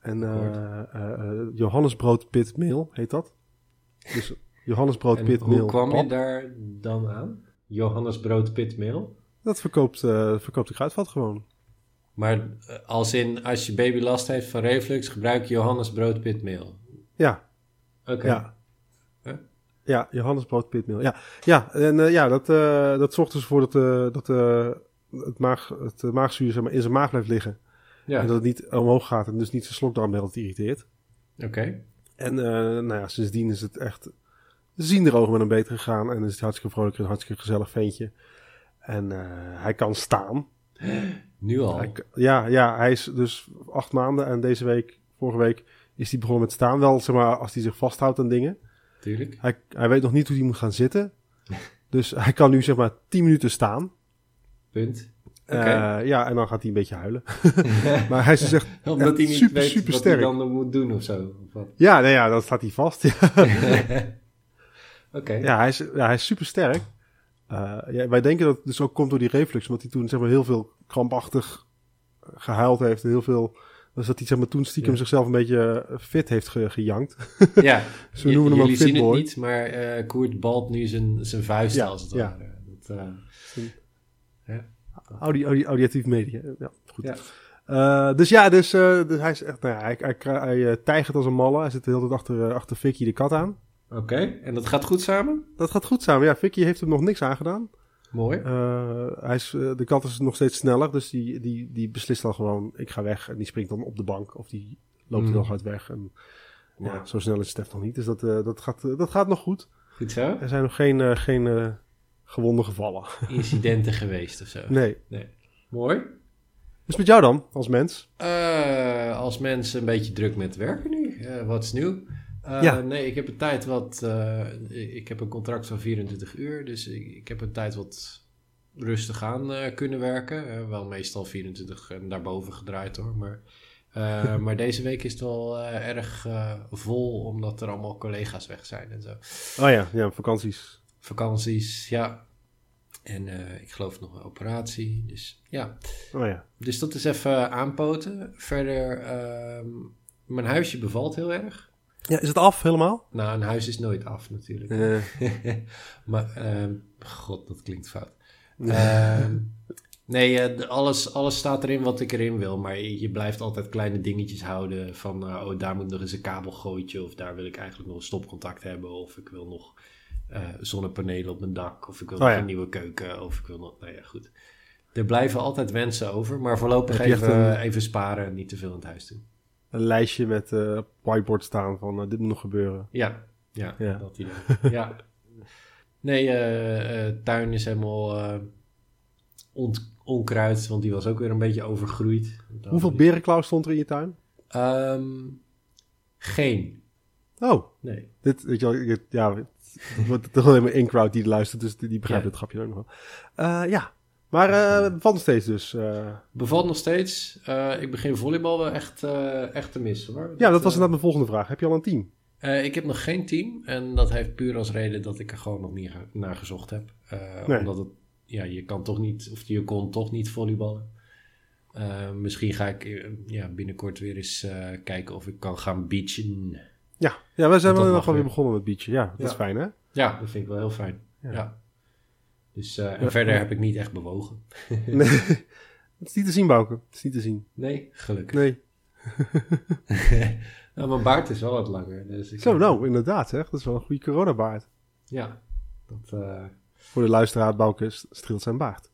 En eh Akkoord. eh, eh, Johannesbrood pitmeel heet dat. Dus Johannesbrood En pitmeel. hoe kwam je daar dan aan? Johannes brood pitmeel? Dat verkoopt, verkoopt de kruidvat gewoon. Maar als in, als je baby last heeft van reflux, gebruik je Johannes brood pitmeel. Ja, Oké. ja. Huh? Ja, Johannesbrood pitmeel. Ja, ja en eh, ja, dat, eh, dat zorgt dus voor dat, eh, dat het, maag, het maagzuur zeg maar, in zijn maag blijft liggen. Ja, En dat het niet omhoog gaat en dus niet zijn slokdarm irriteert. oké. En nou ja, sindsdien is het echt... Zien er ogen met hem beter gegaan. En is het hartstikke vrolijk en een hartstikke gezellig ventje. En hij kan staan. Nu al. Hij, ja, ja, hij is dus acht maanden. En deze week, vorige week, is hij begonnen met staan. Wel, zeg maar, als hij zich vasthoudt aan dingen. Tuurlijk. Hij, hij weet nog niet hoe hij moet gaan zitten. Dus hij kan nu, zeg maar, tien minuten staan. Punt. Eh, ja, en dan gaat hij een beetje huilen. maar hij is dus echt... Omdat echt hij niet super, weet super wat sterk. hij dan moet doen of zo. Of wat? Ja, nee, ja, dan staat hij vast. Oké. Ja, hij is, ja, hij is super sterk. ja, wij denken dat het dus ook komt door die reflux, omdat hij toen zeg maar, heel veel krampachtig gehuild heeft. en Heel veel, dus dat hij zeg maar, toen stiekem Ja. zichzelf een beetje eh, fit heeft ge, gejankt. Ja, Dus we noemen hem ook jullie zien het niet, maar eh Koert balt nu zijn, zijn vuist Ja, als het ja. ware. Dat, eh, Audi, Audi, auditief media. Ja, goed. Ja. Eh, dus ja, dus, eh, dus hij is echt, nou ja, hij, hij, hij, hij, tijgert als een malle. Hij zit de hele tijd achter, achter Vicky de kat aan. Oké, en dat gaat goed samen? Dat gaat goed samen. Ja, Vicky heeft hem nog niks aangedaan. Mooi. Eh, hij is, eh, de kat is nog steeds sneller, dus die, die, die beslist dan gewoon, ik ga weg. En die springt dan op de bank of die loopt Mm. heel hard weg. En ja, Ja. zo snel is Stef nog niet. Dus dat, eh, dat, gaat, dat gaat nog goed. Goed zo? Er zijn nog geen, eh, geen eh, gewonden gevallen. Incidenten geweest of zo. Nee. Mooi. Dus met jou dan, als mens? Eh, als mensen een beetje druk met werken nu. Eh, wat is nieuw? Eh, Ja. Nee, ik heb een tijd wat... eh, ik heb een contract van 24 uur. Dus ik, ik heb een tijd wat rustig aan eh, kunnen werken. Wel meestal 24 en daarboven gedraaid hoor. Maar, maar deze week is het wel erg vol. Omdat er allemaal collega's weg zijn en zo. Oh ja, ja, vakanties. Vakanties, ja. En ik geloof nog een operatie. Dus ja. Oh ja. Dus dat is even aanpoten. Verder, ehm, mijn huisje bevalt heel erg. Ja, is het af helemaal? Nou, een huis is nooit af natuurlijk. Eh, maar, ehm, god, dat klinkt fout. Ehm, nee, eh, de- alles, alles staat erin wat ik erin wil. Maar je, blijft altijd kleine dingetjes houden. Van, eh, oh, daar moet nog eens een kabelgootje. Of daar wil ik eigenlijk nog een stopcontact hebben. Of ik wil nog eh, zonnepanelen op mijn dak. Of ik wil Oh nog ja. een nieuwe keuken. Of ik wil nog, nou ja, goed. Er blijven altijd wensen over. Maar voorlopig even, een- even sparen en niet te veel in het huis doen. Een lijstje met eh whiteboard staan van eh, dit moet nog gebeuren. Ja, ja, Ja. dat idee. ja. Nee, eh, tuin is helemaal ont- onkruid, want die was ook weer een beetje overgroeid. Dan- Hoeveel berenklauw stond er in je tuin? Ehm, geen. Oh, Nee. dit, weet je wel, ja, het wordt toch alleen maar in-crowd die luistert, dus die die begrijpt Ja. het grapje ook nog wel. Ja, maar eh van nog steeds dus. eh. Bevalt nog steeds. Eh, ik begin volleybal wel echt, echt te missen hoor. ja, dat was inderdaad mijn volgende vraag. Heb je al een team? Ik heb nog geen team. En dat heeft puur als reden dat ik er gewoon nog niet naar gezocht heb. Nee. Omdat het, ja, je kan toch niet, of je kon toch niet volleyballen. Misschien ga ik ja, binnenkort weer eens kijken of ik kan gaan beachen. Ja, ja wij zijn wel wel weer weer. begonnen met beachen. Ja, dat Ja. is fijn hè? Ja, dat vind ik wel heel fijn. Ja. Ja. Dus, eh, en Ja, verder ja. heb ik niet echt bewogen. Nee, het is niet te zien, Bouke. Het is niet te zien. Nee, gelukkig. Nee. nou, mijn baard is wel wat langer. Dus ik Zo, nou, inderdaad zeg. Dat is wel een goede coronabaard. Ja, dat... eh, Voor de luisteraar, Bouke st- streelt zijn baard.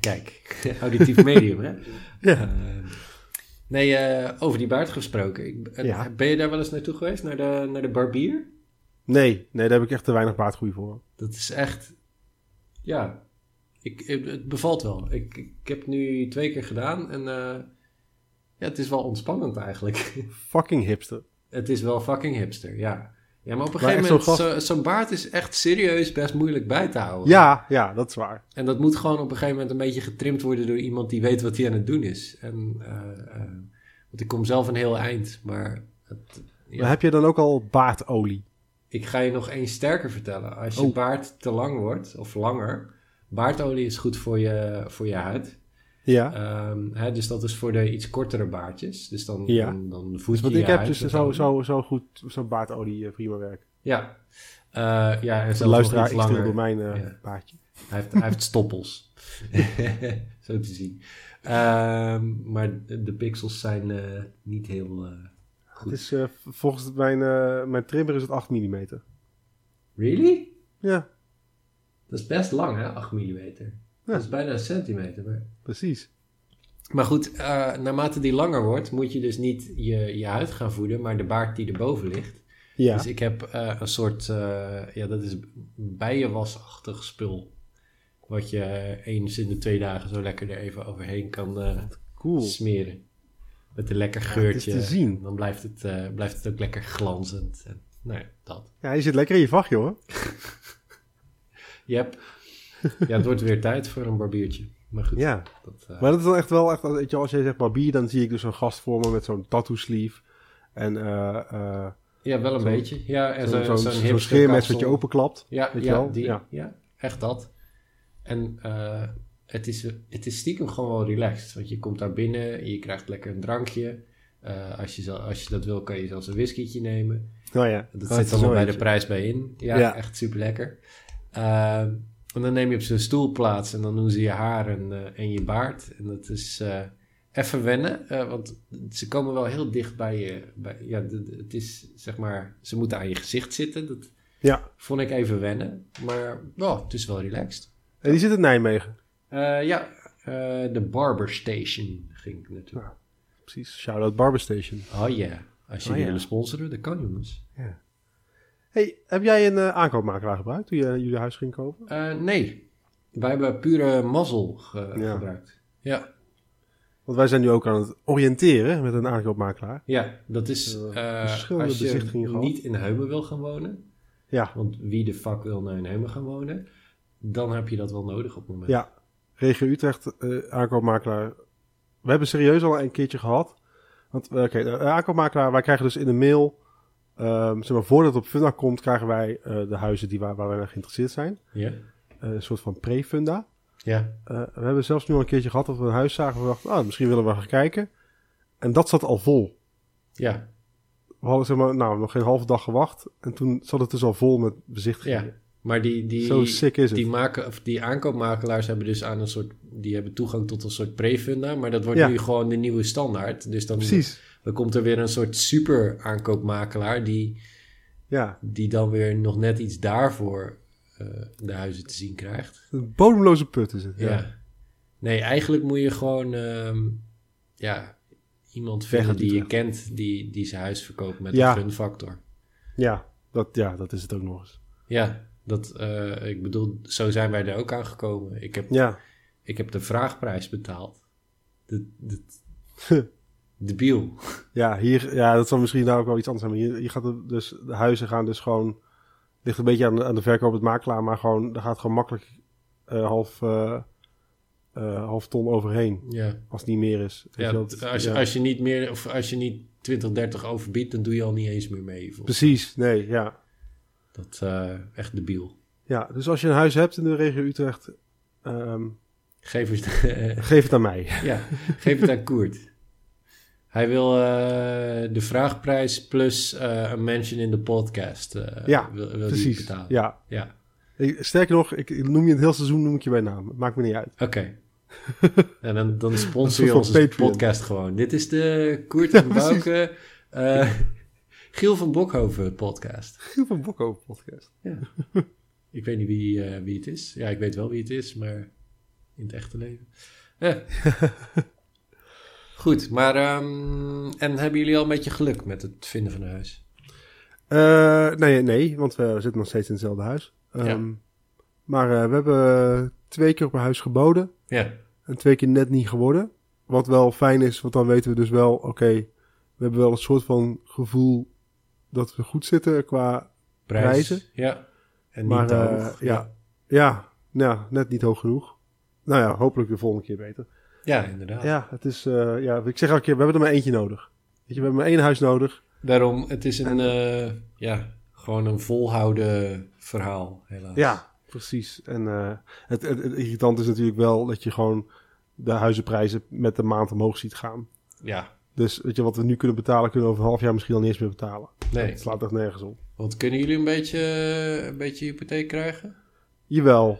Kijk, auditief medium, hè? Ja. Eh, nee, eh, over die baard gesproken. Ik, Ja. Ben je daar wel eens naartoe geweest, naar de, naar de barbier? Nee, nee, daar heb ik echt te weinig baardgroei voor. Dat is echt... Ja, ik, het bevalt wel. Ik, ik heb nu twee keer gedaan en eh, ja, het is wel ontspannend eigenlijk. Fucking hipster. het is wel fucking hipster, ja. Ja, maar op een Maar gegeven echt zo'n moment, zo- zo'n baard is echt serieus best moeilijk bij te houden. Ja, ja, dat is waar. En dat moet gewoon op een gegeven moment een beetje getrimd worden door iemand die weet wat hij aan het doen is. En, eh, eh, want ik kom zelf een heel eind, maar het, ja, Maar heb je dan ook al baardolie? Ik ga je nog één sterker vertellen. Als je Oh. baard te lang wordt, of langer, baardolie is goed voor je, voor je huid. Ja. Ehm, hè, dus dat is voor de iets kortere baardjes. Dus dan, Ja. dan, dan voed je Want je ik heb dus zo, zo, zo goed zo'n baardolie eh, prima werk. Ja. Eh, ja, en de luisteraar, ik door mijn eh, Ja. baardje. Hij heeft, hij heeft stoppels. Zo te zien. Ehm, maar de, pixels zijn niet heel. Het is, eh, volgens mijn, eh, mijn trimmer is het 8 mm. Really? Ja, Dat is best lang, hè? 8 mm. Dat is bijna een centimeter. Maar, precies. maar goed, eh, naarmate die langer wordt, moet je dus niet je, je huid gaan voeden, maar de baard die erboven ligt. Ja, Dus ik heb een soort, ja, dat is bijenwasachtig spul. Wat je eens in de twee dagen zo lekker er even overheen kan cool. smeren. Met een lekker geurtje. te zien. En Dan blijft het, eh, blijft het ook lekker glanzend. En, nou ja, dat. Ja, je zit lekker in je vachtje hoor. Yep. ja, het wordt weer tijd voor een barbiertje. Maar goed. Ja, Dat, eh, maar dat is dan echt wel echt, weet je, als je zegt barbier, dan zie ik dus een gast voor me met zo'n tattoo sleeve. En eh, ja, wel een beetje. Ja, en zo'n zo'n hipster scheermes wat je openklapt. Ja, weet je ja, wel? die, Ja. ja. echt dat. En het, is, het is stiekem gewoon wel relaxed. Want je komt daar binnen, je krijgt lekker een drankje. Eh, als, je, als je dat wil, kan je zelfs een whiskietje nemen. Nou ja, Dat Oh, zit allemaal bij de prijs bij in. Ja, Ja. echt super lekker. en dan neem je op zo'n stoel plaats en dan doen ze je haar en, eh, en je baard. En dat is eh, even wennen, want ze komen wel heel dicht bij je. Bij, ja, het is zeg maar, ze moeten aan je gezicht zitten. Dat Ja, vond ik even wennen, maar oh, het is wel relaxed. en die zit in Nijmegen. Eh, ja, eh, de Barber Station ging ik naartoe. Ja. Precies, shout-out Barber Station. Oh ja, als je Oh ja. willen sponsoren, dat kan jongens. Hey, heb jij een eh, aankoopmakelaar gebruikt toen je jullie huis ging kopen? Nee, wij hebben pure mazzel ge- Ja. gebruikt. Ja, Want wij zijn nu ook aan het oriënteren met een aankoopmakelaar. ja, dat is verschillende als je niet in Heumen wil gaan wonen, Ja, want wie de fuck wil nou in Heumen gaan wonen, dan heb je dat wel nodig op het moment. ja. Regio Utrecht eh, aankoopmakelaar. We hebben serieus al een keertje gehad. Want eh, oké, de aankoopmakelaar, wij krijgen dus in de mail... ehm, zeg maar, voordat het op Funda komt, krijgen wij eh, de huizen die waar, waar wij naar geïnteresseerd zijn. Ja, Eh, een soort van pre-funda. ja, Eh, we hebben zelfs nu al een keertje gehad dat we een huis zagen. We dachten, ah, misschien willen we gaan kijken. En dat zat al vol. ja, We hadden zeg maar, nou, nog geen halve dag gewacht. En toen zat het dus al vol met bezichtigingen. ja. Maar die, die, Zo sick is het. die, maken, of die aankoopmakelaars hebben dus aan een soort, die hebben toegang tot een soort prefunda, maar dat wordt Ja. nu gewoon de nieuwe standaard. Dus dan, Precies. dan komt er weer een soort super aankoopmakelaar die, Ja, die dan weer nog net iets daarvoor eh, de huizen te zien krijgt. een bodemloze put is het. Ja. Ja. Nee, eigenlijk moet je gewoon ehm, ja, iemand vinden die je kent die, die zijn huis verkoopt met Ja. een gun factor. Ja, dat, ja, dat is het ook nog eens. Ja, dat, eh, ik bedoel, zo zijn wij er ook aangekomen. Ik heb, Ja, ik heb de vraagprijs betaald. De, de, debiel. ja, hier, ja, dat zal misschien nou ook wel iets anders zijn. Maar hier, hier gaat het dus, de huizen gaan dus gewoon, ligt een beetje aan de, aan de verkoop het makelaar, maar gewoon, er gaat gewoon makkelijk eh, half, eh, half ton overheen. Ja, Als het niet meer is. Ja je als, je, ja. als je niet meer, of als je niet 20, 30 overbiedt, dan doe je al niet eens meer mee. volgens Precies, nee, ja. Dat eh echt debiel. Ja, dus als je een huis hebt in de regio Utrecht, ehm, Geef eens, geef het aan mij. ja, geef het aan Koert. Hij wil eh, de vraagprijs plus eh, een mention in de podcast. Ja, wil, wil die Precies, betalen. ja. ja. Ik- sterker nog, ik ik noem je het heel seizoen noem ik je bij naam. Het maakt me niet uit. Oké. en dan, dan sponsor je onze podcast gewoon. Dit is de Koert en Bouke, Giel van Bokhoven podcast. Giel van Bokhoven podcast. Ik weet niet wie, eh, wie het is. Ja, ik weet wel wie het is, maar in het echte leven. Ja. Goed, maar ehm, en hebben jullie al een beetje geluk met het vinden van een huis? Eh, nee, nee, want we zitten nog steeds in hetzelfde huis. Ehm, Ja. Maar eh, we hebben twee keer op een huis geboden. Ja, En twee keer net niet geworden. Wat wel fijn is, want dan weten we dus wel, oké, we hebben wel een soort van gevoel dat we goed zitten qua prijs. Prijzen? Ja. En Maar, niet eh, hoog. ja. Ja, nou, ja, net niet hoog genoeg. Nou ja, hopelijk de volgende keer beter. Ja, inderdaad. Ja, het is, eh, ja, ik zeg elke keer, we hebben er maar eentje nodig. Weet je, we hebben maar één huis nodig. Daarom, het is een, eh, ja, gewoon een volhouden verhaal, helaas. Ja, precies. En eh, het, het, het irritant is natuurlijk wel dat je gewoon de huizenprijzen met de maand omhoog ziet gaan. Ja, Dus weet je, wat we nu kunnen betalen, kunnen we over een half jaar misschien al niet eens meer betalen. nee. Het slaat echt nergens op. Want kunnen jullie een beetje, een beetje hypotheek krijgen? Jawel,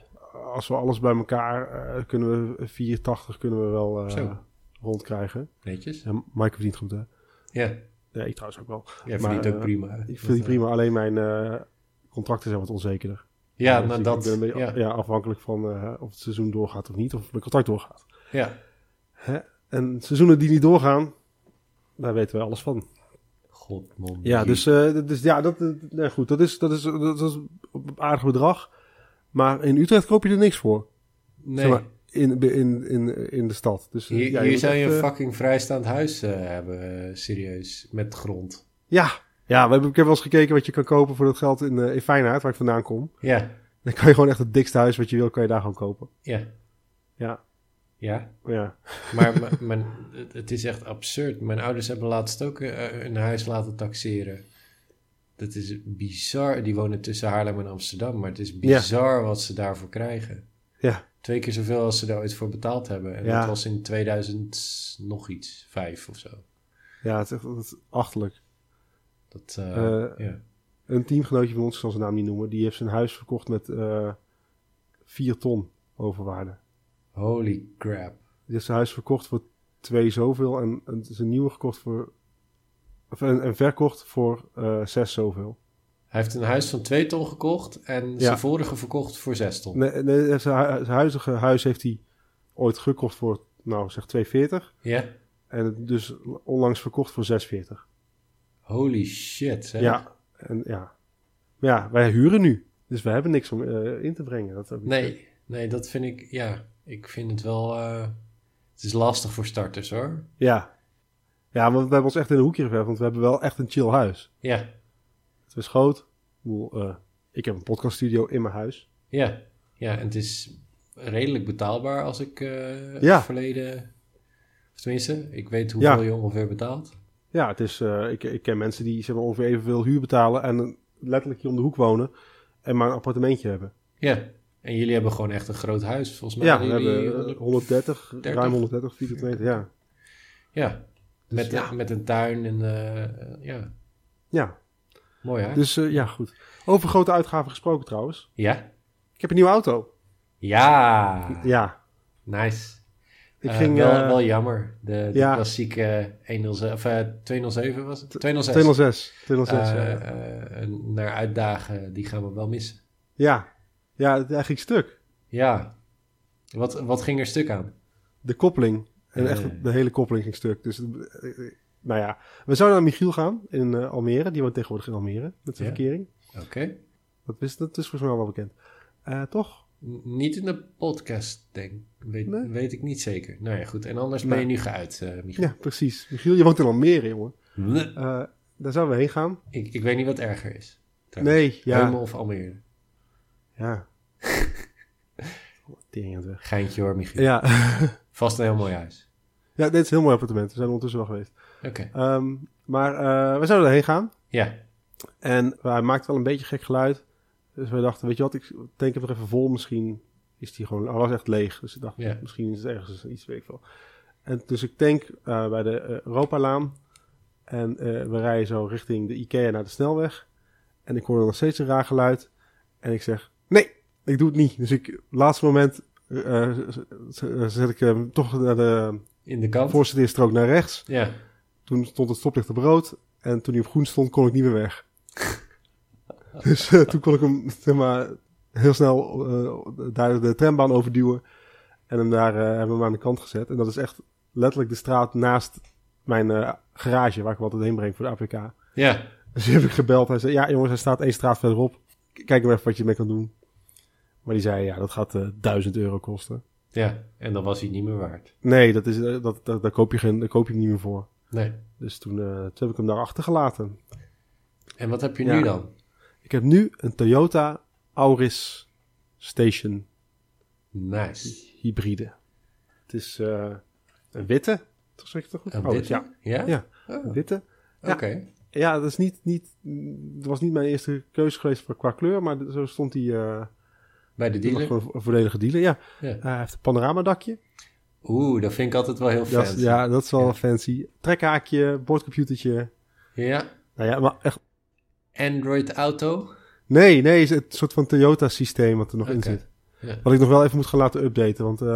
als we alles bij elkaar eh, kunnen we 480 kunnen we wel Zo. rondkrijgen. Netjes. Ja, Mike verdient goed, hè? Ja, Ja, ik trouwens ook wel. jij Maar, verdient ook eh, prima. Ik Dat, vind het prima, alleen mijn contracten zijn wat onzekerder. Ja, Dus nou ik dat, ben een beetje ja. ja, afhankelijk van of het seizoen doorgaat of niet, of mijn contract doorgaat. ja. Hè? En seizoenen die niet doorgaan, daar weten we alles van. God, man. Ja, dus, eh, dus ja, dat, eh, nee, goed, dat is, dat, is, dat is een aardig bedrag. Maar in Utrecht koop je er niks voor. nee. Zeg maar, in, in, in, in de stad. Dus, eh, Hier, ja, hier moet zou je een fucking vrijstaand huis hebben, serieus, met grond. Ja, ja we hebben, ik heb wel eens gekeken wat je kan kopen voor dat geld in, in Feyenoord, waar ik vandaan kom. Ja, Dan kan je gewoon echt het dikste huis wat je wil, kan je daar gewoon kopen. ja, Ja, ja. ja. Maar mijn, het- is echt absurd. Mijn ouders hebben laatst ook eh, een huis laten taxeren. Dat is bizar. Die wonen tussen Haarlem en Amsterdam. Maar het is bizar wat ze daarvoor krijgen. Ja. Twee keer zoveel als ze daar ooit voor betaald hebben. En Ja. dat was in 2000 nog iets. Vijf of zo. ja het is echt dat is achterlijk. Dat, eh, Eh, ja. Een teamgenootje van ons, ik zal zijn naam niet noemen, die heeft zijn huis verkocht met eh 4 ton overwaarde. Holy crap. Die heeft zijn huis verkocht voor twee zoveel en, en zijn nieuwe gekocht voor. Of, en, en verkocht voor eh zes zoveel. Hij heeft een huis van 2 ton gekocht. En Ja. zijn vorige verkocht voor 6 ton. Nee, nee, zijn, hu- zijn huidige huis heeft hij ooit gekocht voor, nou zeg 240. Ja. En het dus onlangs verkocht voor 640. Holy shit. Hè? Ja, en ja. Maar ja, wij huren nu. Dus we hebben niks om eh, in te brengen. Dat. Nee, nee, dat vind ik, ja, ik vind het wel, eh, het is lastig voor starters hoor. Ja. Ja, want we hebben ons echt in een hoekje geverfd, want we hebben wel echt een chill huis. Ja, Het is groot. Ik, bedoel, eh, ik heb een podcaststudio in mijn huis. ja, ja, en het is redelijk betaalbaar als ik eh Ja. het verleden, of tenminste, ik weet hoeveel Ja. je ongeveer betaalt. Ja, het is, eh, ik, ik ken mensen die zeg maar, ongeveer evenveel huur betalen en eh, letterlijk hier om de hoek wonen en maar een appartementje hebben. Ja, en jullie hebben gewoon echt een groot huis, volgens mij. Ja, we hebben eh, 100 130, 30. ruim 130 vierkante meter. Ja. ja, met, Dus ja. met een tuin en eh, ja, ja, mooi hè? dus eh, ja, goed. Over grote uitgaven gesproken trouwens. Ja? Ik heb een nieuwe auto. Ja, Ja, nice. ik Eh, ging... wel, eh, wel jammer. De, de ja. klassieke 107, of, eh, 207 was het? 206. 206. 206, Eh, ja. eh, naar uitdagen, die gaan we wel missen. Ja, ja, het eigenlijk stuk. Ja. Wat, wat ging er stuk aan? De koppeling. En Eh. echt de hele koppeling ging stuk. Dus, eh, eh, nou ja. We zouden naar Michiel gaan in eh, Almere. Die woont tegenwoordig in Almere met zijn Ja. verkering. Oké. Dat, is, dat is volgens mij wel bekend. Eh, toch? N- Niet in de podcast, denk weet, Nee. weet ik niet zeker. Nou ja, goed. En anders Nee. ben je nu geuit, eh Michiel. Ja, precies. Michiel, je woont in Almere, jongen. Nee. Eh, daar zouden we heen gaan. Ik, ik weet niet wat erger is. trouwens. Nee, ja. Heumen of Almere? Ja. Tering aan het weg. Geintje hoor, Michiel. Ja. Vast een heel mooi huis. Ja, dit is een heel mooi appartement. We zijn ondertussen wel geweest. Oké. Ehm, maar eh, we zouden erheen gaan. Ja. En hij maakt wel een beetje gek geluid. Dus wij dachten, weet je wat, ik denk hem er even vol. Misschien is die gewoon... Hij was echt leeg. Dus ik dacht, Ja. misschien is het ergens iets, weet ik veel. En dus ik tank eh, bij de eh, Europalaan. En eh, we rijden zo richting de Ikea naar de snelweg. En ik hoor nog steeds een raar geluid. En ik zeg, nee, ik doe het niet. Dus ik, op het laatste moment eh, z- z- zet ik hem toch naar de In de kant? voorste strook naar rechts. Ja. Toen stond het stoplicht op rood. En toen hij op groen stond, kon ik niet meer weg. dus eh, toen kon ik hem zeg maar, heel snel eh, daar de trambaan overduwen. En hem daar eh, hebben we aan de kant gezet. En dat is echt letterlijk de straat naast mijn eh, garage, waar ik hem altijd heen breng voor de APK. Ja. Dus die heb ik gebeld. Hij zei, ja jongens, hij staat één straat verderop. Kijk maar even wat je mee kan doen. Maar die zei, ja, dat gaat eh 1000 euro kosten. Ja. En dan was hij niet meer waard. Nee, dat is, eh, dat, dat, daar, koop je geen, daar koop je hem niet meer voor. Nee. Dus toen, eh, toen heb ik hem daar achtergelaten. En wat heb je Ja. nu dan? Ik heb nu een Toyota Auris Station Nice. hybride. Het is een witte. Toch zeg ik het goed? Een Auris, witte? Ja, Ja? Ja. Oh, een witte. Ja. Oké. Ja, dat is niet, niet, dat was niet mijn eerste keuze geweest voor, qua kleur, maar zo stond hij uh, Bij de dealer? een volledige dealer. Ja, Ja. Uh, hij heeft een panoramadakje. Oeh, dat vind ik altijd wel heel Dat fancy. is, ja, dat is wel Ja. fancy. Trekhaakje, boordcomputertje. Ja. Nou ja, maar echt... Android Auto? Nee, nee, is het soort van Toyota-systeem wat er nog in zit. Ja. Wat ik nog wel even moet gaan laten updaten, want eh,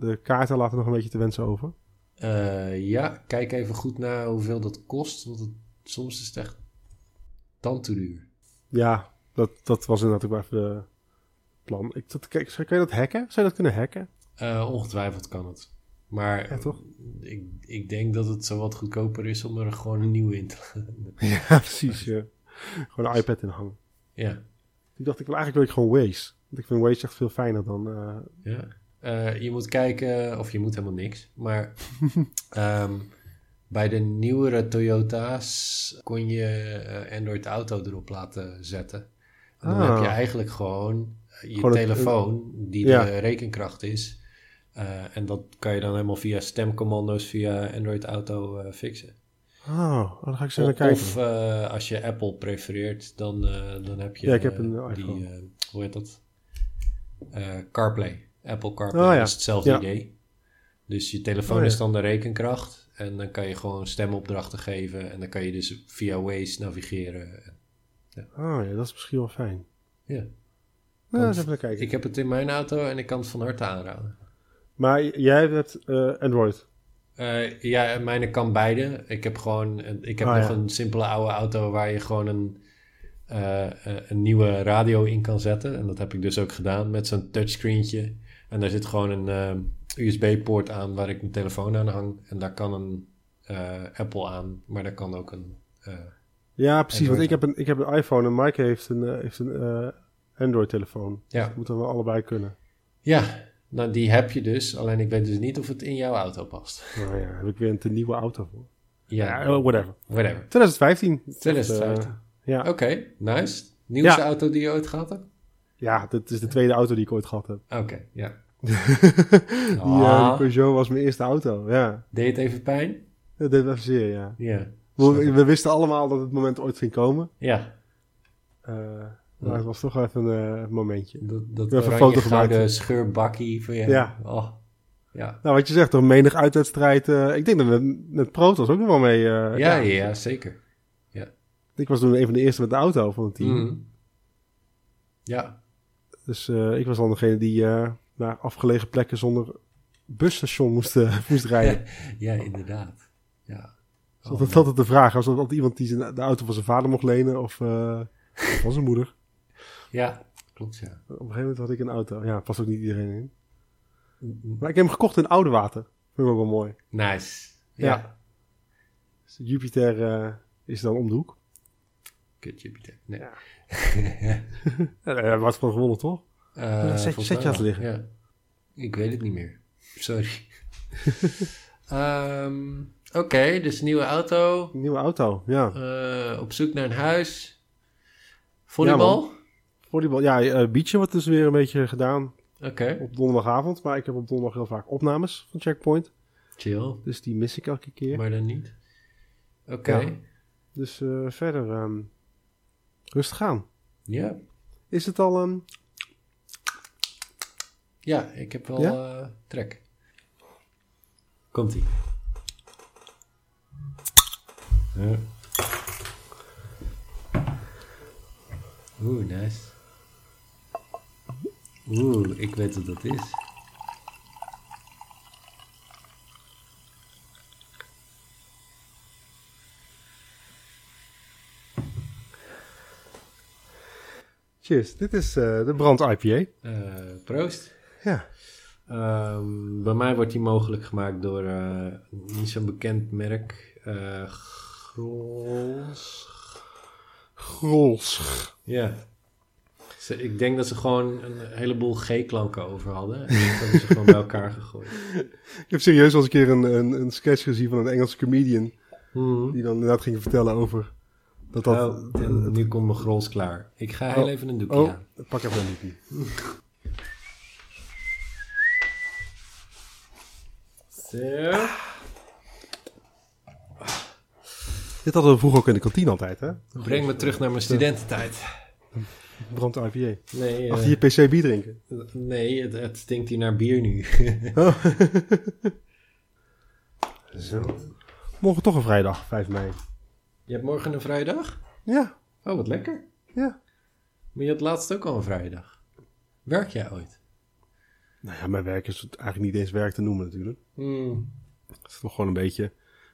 de kaarten laten nog een beetje te wensen over. Eh, ja, kijk even goed naar hoeveel dat kost. Want het, soms is het echt dan te duur. Ja, dat, dat was inderdaad ook wel even de plan. Ik, dat, kan je dat hacken? Zou je dat kunnen hacken? Eh, ongetwijfeld kan het. Maar Ja, toch? Ik, ik denk dat het zo wat goedkoper is om er gewoon een nieuwe in te Ja, precies. ja. Gewoon een iPad in hangen. Ja. Ik dacht, ik wil eigenlijk wil ik gewoon Waze. Want ik vind Waze echt veel fijner dan... eh, ja. Eh, je moet kijken, of je moet helemaal niks. Maar ehm, bij de nieuwere Toyota's kon je eh, Android Auto erop laten zetten. En dan Ah. heb je eigenlijk gewoon eh, je Gewoon het- telefoon, die Ja. de rekenkracht is. Eh, en dat kan je dan helemaal via stemcommando's via Android Auto eh, fixen. Oh, dan ga ik zo naar kijken. of, eh, als je Apple prefereert, dan, dan heb je Ja, ik heb een die, hoe heet dat? CarPlay. Apple CarPlay Oh, ja. is hetzelfde Ja. idee. Dus je telefoon Oh, ja. is dan de rekenkracht en dan kan je gewoon stemopdrachten geven en dan kan je dus via Waze navigeren. Oh ja, dat is misschien wel fijn. Ja. Nou, eens even kijken. Ik heb het in mijn auto en ik kan het van harte aanraden. Maar jij hebt eh, Android. Eh, ja, mijne kan beide. Ik heb gewoon, ik heb Ah, nog ja. een simpele oude auto waar je gewoon een, eh, een nieuwe radio in kan zetten. En dat heb ik dus ook gedaan met zo'n touchscreentje. En daar zit gewoon een USB-poort aan waar ik mijn telefoon aan hang. En daar kan een Apple aan, maar daar kan ook een... Ja, precies. Want ik heb, een, ik heb een iPhone en Mike heeft een, heeft een Android-telefoon. Ja. Dat moet dan wel allebei kunnen. ja, nou die heb je dus. Alleen ik weet dus niet of het in jouw auto past. Nou ja, heb ik weer een te nieuwe auto voor. Ja, Ja, eh, whatever. whatever. 2015. 2015. Eh, ja. Oké, nice. Nieuwste Ja. auto die je ooit gehad hebt? ja, dit is de tweede auto die ik ooit gehad heb. Oké, ja. die, die Peugeot was mijn eerste auto, ja. Deed het even pijn? Dat deed wel even zeer, ja. Ja. We, we wisten allemaal dat het moment ooit ging komen. Ja, Eh, maar het was toch even een eh, momentje. dat, dat Even een foto gemaakt. gouden scheurbakkie van je. Ja. Oh. Ja. Nou, wat je zegt, toch menig uitwedstrijd. eh, ik denk dat we met Protos ook nog wel mee... eh, Ja, ja, ja, zeker. Ik was toen een van de eerste met de auto van het team. Mhm. Ja, Dus ik was dan degene die naar afgelegen plekken zonder busstation moest, moest rijden. ja, inderdaad. Ja. Dus dat altijd de vraag. Was dat altijd iemand die de auto van zijn vader mocht lenen of van zijn moeder? Ja, klopt, ja. Op een gegeven moment had ik een auto. Ja, past ook niet iedereen in. Maar ik heb hem gekocht in Oudewater. Vind ik ook wel mooi. Nice. Ja. Ja. Dus Jupiter eh, is dan om de hoek. Kut Jupiter. Nee. Ja. Ja, hij was gewoon gewonnen, toch? Zet je laten wel. liggen. Ja. Ik weet het niet meer. Sorry. Ehm, Oké, dus nieuwe auto. Nieuwe auto, ja. eh, op zoek naar een huis. Volleybal? Volleybal, ja, eh beachen wordt dus weer een beetje gedaan Oké. op donderdagavond. Maar ik heb op donderdag heel vaak opnames van Checkpoint. Chill. Dus die mis ik elke keer. Maar dan niet. Oké. Ja. Dus eh, verder ehm, rustig aan. Ja. Is het al een... Ja, ik heb wel Ja? eh, trek. Komt-ie. Ja. Oeh, nice. Oeh, ik weet wat dat is. Cheers. Dit is eh, de Brand IPA. Eh, proost. Ja. Ehm, bij mij wordt die mogelijk gemaakt door eh, niet zo'n bekend merk. eh Grols. Grols. Ja. Ze, ik denk dat ze gewoon een heleboel G-klanken over hadden. En dat hebben ze gewoon bij elkaar gegooid. Ik heb serieus wel eens een keer een, een, een sketch gezien van een Engelse comedian. Mhm. Die dan inderdaad ging vertellen over... Dat dat... Oh, nu komt mijn grols klaar. Ik ga heel Oh. even een doekje oh, aan. pak even een doekje. Zo. Dit hadden we vroeger ook in de kantine altijd, hè? Breng me terug naar mijn studententijd. Brand IPA. Nee, eh, Achter je PC bier drinken. nee het, het stinkt hier naar bier nu. Oh. Zo. Morgen toch een vrijdag, 5 mei. Je hebt morgen een vrije dag? Ja, Oh, wat lekker. ja. Maar je had laatst ook al een vrije dag. Werk jij ooit? Nou ja, mijn werk is eigenlijk niet eens werk te noemen natuurlijk. Hmm. Het is toch gewoon een beetje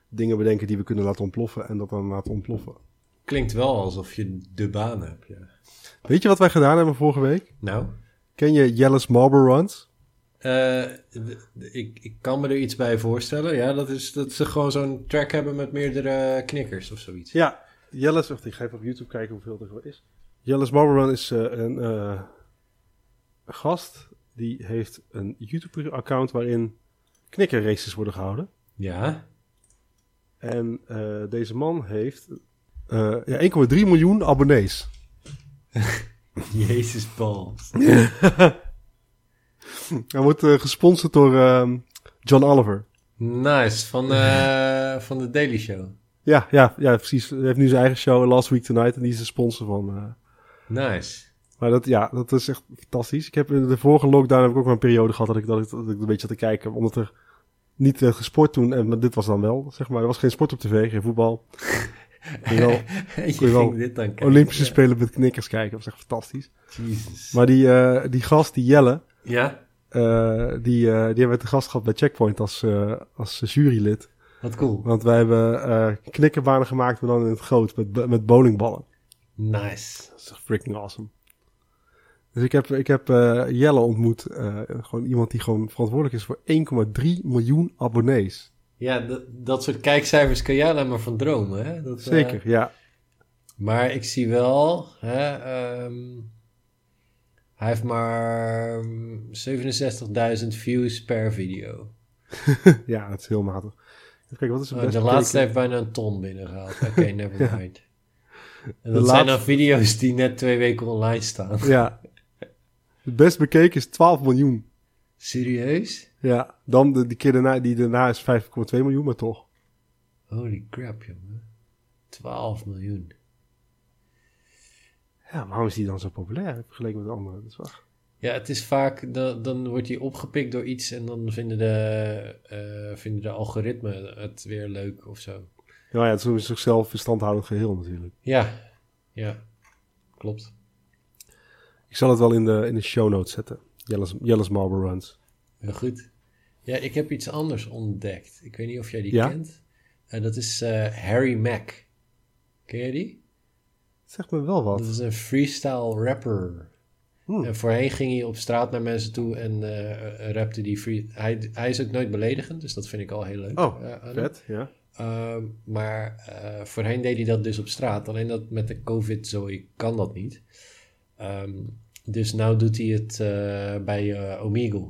dingen bedenken die we kunnen laten ontploffen en dat dan laten ontploffen. Klinkt wel alsof je de baan hebt, ja. Weet je wat wij gedaan hebben vorige week? Nou, Ken je Jelle's Marble Runs? eh, ik, ik kan me er iets bij voorstellen. Ja, dat is dat ze gewoon zo'n track hebben met meerdere knikkers of zoiets. Ja, Jelle's, wacht, ik ga even op YouTube kijken hoeveel er is. Jelle's Marble Run is eh, een, eh, gast die heeft een YouTube-account waarin knikkerraces worden gehouden. Ja? En deze man heeft ja, 1,3 miljoen abonnees. Jezus Balls. Hij wordt eh, gesponsord door ehm, John Oliver. Nice, van, eh, van de Daily Show. Ja, ja, ja, precies. Hij heeft nu zijn eigen show, Last Week Tonight, en die is de sponsor van. eh, Nice. maar dat, ja, dat is echt fantastisch. Ik heb in de vorige lockdown heb ik ook wel een periode gehad dat ik, dat ik, dat ik een beetje zat te kijken, omdat er niet gesport toen. En maar dit was dan wel, zeg maar. Er was geen sport op tv, geen voetbal. Kon je wel je dit dan. Olympische Ja. Spelen met knikkers kijken. Dat was echt fantastisch. Jezus. Maar die, eh, die gast, die Jelle, Ja? eh, die, eh, die hebben we te gast gehad bij Checkpoint als, als jurylid. Wat cool. Want wij hebben knikkerbanen gemaakt, maar dan in het groot, met, met bowlingballen. Nice. Dat is echt freaking awesome. Dus ik heb, ik heb Jelle ontmoet. gewoon iemand die gewoon verantwoordelijk is voor 1,3 miljoen abonnees. Ja, dat, dat soort kijkcijfers kan jij alleen maar van dromen, hè? Dat, eh, Zeker, ja. Maar ik zie wel, hè, ehm, hij heeft maar mm, 67.000 views per video. ja, het is heel matig. Kijken, wat is het Oh, de laatste heeft bijna een ton binnengehaald. Oké, never mind. En dat De zijn dan laatste- video's die net twee weken online staan. Ja. Het best bekeken is 12 miljoen. Serieus? Ja, dan de, die keer daarna, die daarna is 5,2 miljoen, maar toch. Holy crap, jongen. 12 miljoen. Ja, waarom is die dan zo populair vergeleken met de andere? Dat is. Ja, het is vaak, dan, dan wordt hij opgepikt door iets en dan vinden de, eh, vinden de algoritmen het weer leuk of zo. Ja, ja, het is een zichzelf verstandhoudend geheel natuurlijk. Ja, ja, klopt. Ik zal het wel in de, in de show notes zetten. Jelle's, Jelle's Marble Runs. Heel goed. Ja, ik heb iets anders ontdekt. Ik weet niet of jij die Ja? kent. Eh, dat is eh, Harry Mack. Ken jij die? Zeg me wel wat. Dat is een freestyle rapper. Hmm. En voorheen ging hij op straat naar mensen toe en eh rapte die free... Hij, hij is ook nooit beledigend, dus dat vind ik al heel leuk. Oh, vet, ja. Ehm, maar voorheen deed hij dat dus op straat. Alleen dat met de COVID-zooi kan dat niet. Ehm, dus nou doet hij het eh, bij eh Omegle.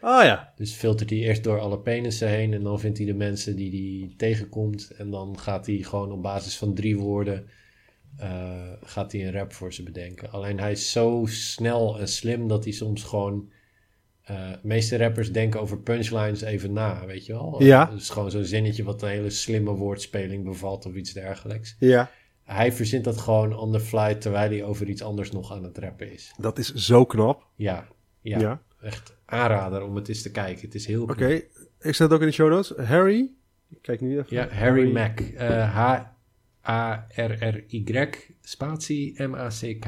Ah ja. Dus filtert hij eerst door alle penissen heen en dan vindt hij de mensen die hij tegenkomt. En dan gaat hij gewoon op basis van drie woorden eh, gaat hij een rap voor ze bedenken. Alleen hij is zo snel en slim dat hij soms gewoon de meeste rappers denken over punchlines even na, weet je wel? Ja. Het is gewoon zo'n zinnetje wat een hele slimme woordspeling bevat of iets dergelijks. Ja. Hij verzint dat gewoon on the fly terwijl hij over iets anders nog aan het rappen is. Dat is zo knap. Ja, ja, Ja. echt aanrader om het eens te kijken. Het is heel Oké, ik zet het ook in de show notes. Harry. Ik kijk nu even. Ja, Harry Mack. Eh, H-A-R-R-Y spatie M-A-C-K.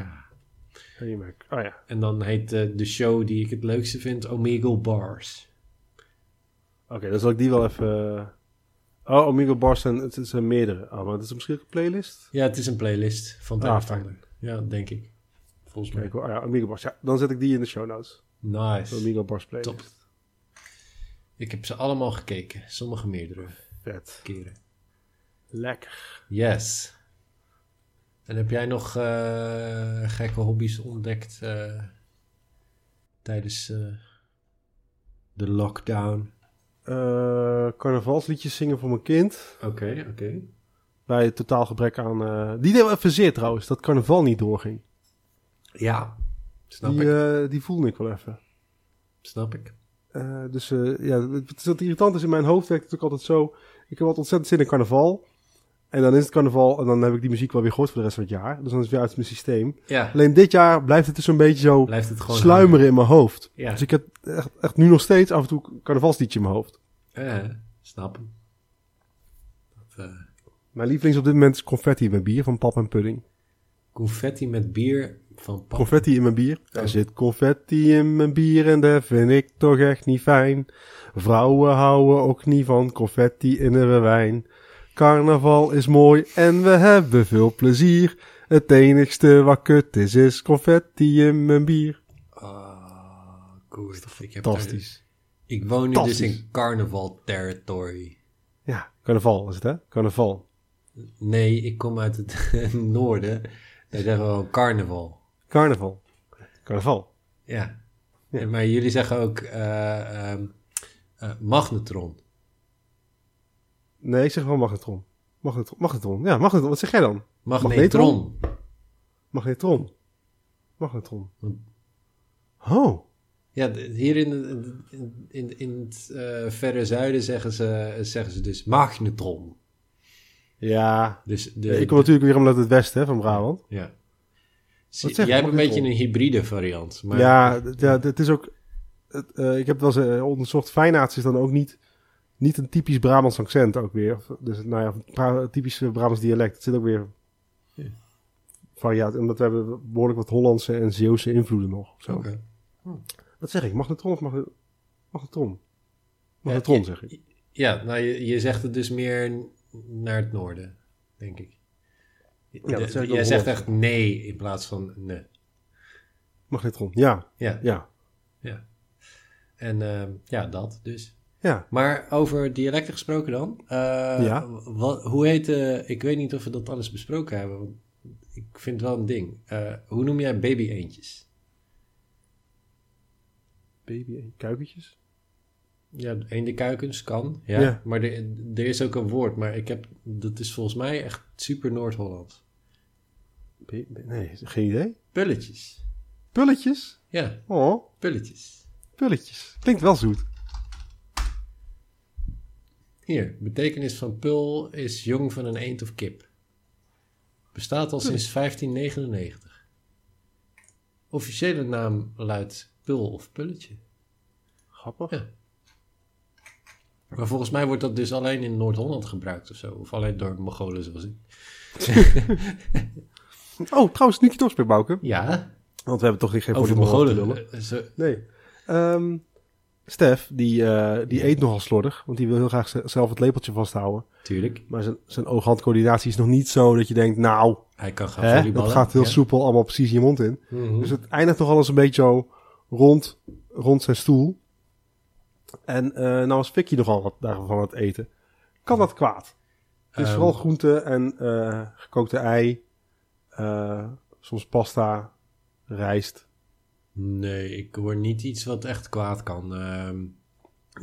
Harry Mac. Oh ja. En dan heet eh, de show die ik het leukste vind Omegle Bars. Oké, dan zal ik die wel even... Oh, Omegle Bars zijn, het zijn meerdere. Oh, maar het is misschien een playlist. Ja, het is een playlist van het Ah, fijn. Ja, denk ik. Volgens mij. Kijk, oh ja, Omegle Bars. Ja, dan zet ik die in de show notes. De Nice. Omegle Bars playlist. Top. Ik heb ze allemaal gekeken. Sommige meerdere Vet. keren. Lekker. Yes. En heb jij nog eh, gekke hobby's ontdekt eh, tijdens eh, de lockdown? Eh, carnavalsliedjes zingen voor mijn kind. Oké, oké. Bij het totaal gebrek aan... eh, die deed wel even zeer trouwens, dat carnaval niet doorging. Ja, snap Die, ik. eh, die voelde ik wel even. Snap ik. Eh, dus eh, ja, het, het, irritant is in mijn hoofd werkt het ook altijd zo. Ik heb altijd ontzettend zin in carnaval. En dan is het carnaval en dan heb ik die muziek wel weer gehoord voor de rest van het jaar. Dus dan is het weer uit mijn systeem. Ja, Alleen dit jaar blijft het dus een beetje zo blijft het gewoon sluimeren in mijn hoofd. Ja. Dus ik heb echt, echt nu nog steeds af en toe carnavalsliedje in mijn hoofd. Eh, snap. Dat, eh, Mijn lievelings op dit moment is confetti met bier van pap en pudding. confetti met bier van pap. Confetti in mijn bier. Oh. Er zit confetti in mijn bier en dat vind ik toch echt niet fijn. Vrouwen houden ook niet van confetti in hun wijn. Carnaval is mooi en we hebben veel plezier. Het enigste wat kut is, is confetti in mijn bier. Ah, goed. Ik, heb daar- Fantastisch. ik woon nu dus in carnaval territory. Ja, carnaval is het hè? Carnaval. Nee, ik kom uit het noorden. Daar zeggen we gewoon carnaval. Carnaval. Carnaval. Ja. Ja. Maar jullie zeggen ook eh, ehm, eh, magnetron. Nee, ik zeg wel magnetron. Magnetron. Magnetron. Ja, magnetron. Wat zeg jij dan? Magnetron. Magnetron. Magnetron. Oh. Ja, hier in, in, in, in het eh, verre zuiden zeggen ze, zeggen ze dus magnetron. Ja. Dus de, ik kom natuurlijk weer omdat het westen hè, van Brabant. Ja. Zie- jij hebt een beetje een hybride variant. Maar, ja, ja, het is ook... Het, eh, ik heb wel eens eh, onderzocht. Feinaerts is dan ook niet, niet een typisch Brabants accent ook weer. Dus nou ja, typisch eh, Brabants dialect. Het zit ook weer Ja. variatie. Omdat we hebben behoorlijk wat Hollandse en Zeeuwse invloeden nog. Zo. Oké. Wat zeg ik? Magnetron of magnet- magnetron? Magnetron Ja, zeg ik. Ja, nou je, je zegt het dus meer naar het noorden, denk ik. dat De- zeg ik jij zegt echt nee in plaats van nee. Magnetron, ja. Ja, Ja. en ehm, ja, dat dus. Ja. Maar over dialecten gesproken dan. eh, Ja. Wat, hoe heet, eh, ik weet niet of we dat alles besproken hebben, want ik vind het wel een ding. Eh, hoe noem jij baby eendjes? Baby en kuikentjes. Ja, eendenkuikens kan, ja. Ja. Maar er, er is ook een woord, maar ik heb, dat is volgens mij echt super ba- nee, geen idee. Pulletjes. Pulletjes? Ja, Oh, pulletjes. pulletjes. Klinkt wel zoet. Hier, betekenis van pul is jong van een eend of kip. Bestaat al sinds 1599. Officiële naam luidt pul of pulletje. Grappig. Ja. Maar volgens mij wordt dat dus alleen in Noord-Holland gebruikt of zo. Of alleen door Mongolen zoals ik. Oh, trouwens, nu je toch. Ja, Want we hebben toch geen volleybal te Mongolen. lullen. eh, Nee. Ehm Stef, die, eh, die eet nogal slordig. Want die wil heel graag zelf het lepeltje vasthouden. Tuurlijk, Maar zijn, zijn oog-handcoördinatie is nog niet zo dat je denkt... Nou, hij kan gaan hè, dat gaat heel ja. soepel allemaal precies in je mond in. Mhm. Dus het eindigt toch alles een beetje zo rond, rond zijn stoel. En eh nou was Vicky nogal wat daarvan aan het eten. Kan dat kwaad? Dus Ehm, vooral groente en eh, gekookte ei. soms pasta, rijst. Nee, ik hoor niet iets wat echt kwaad kan. Ehm,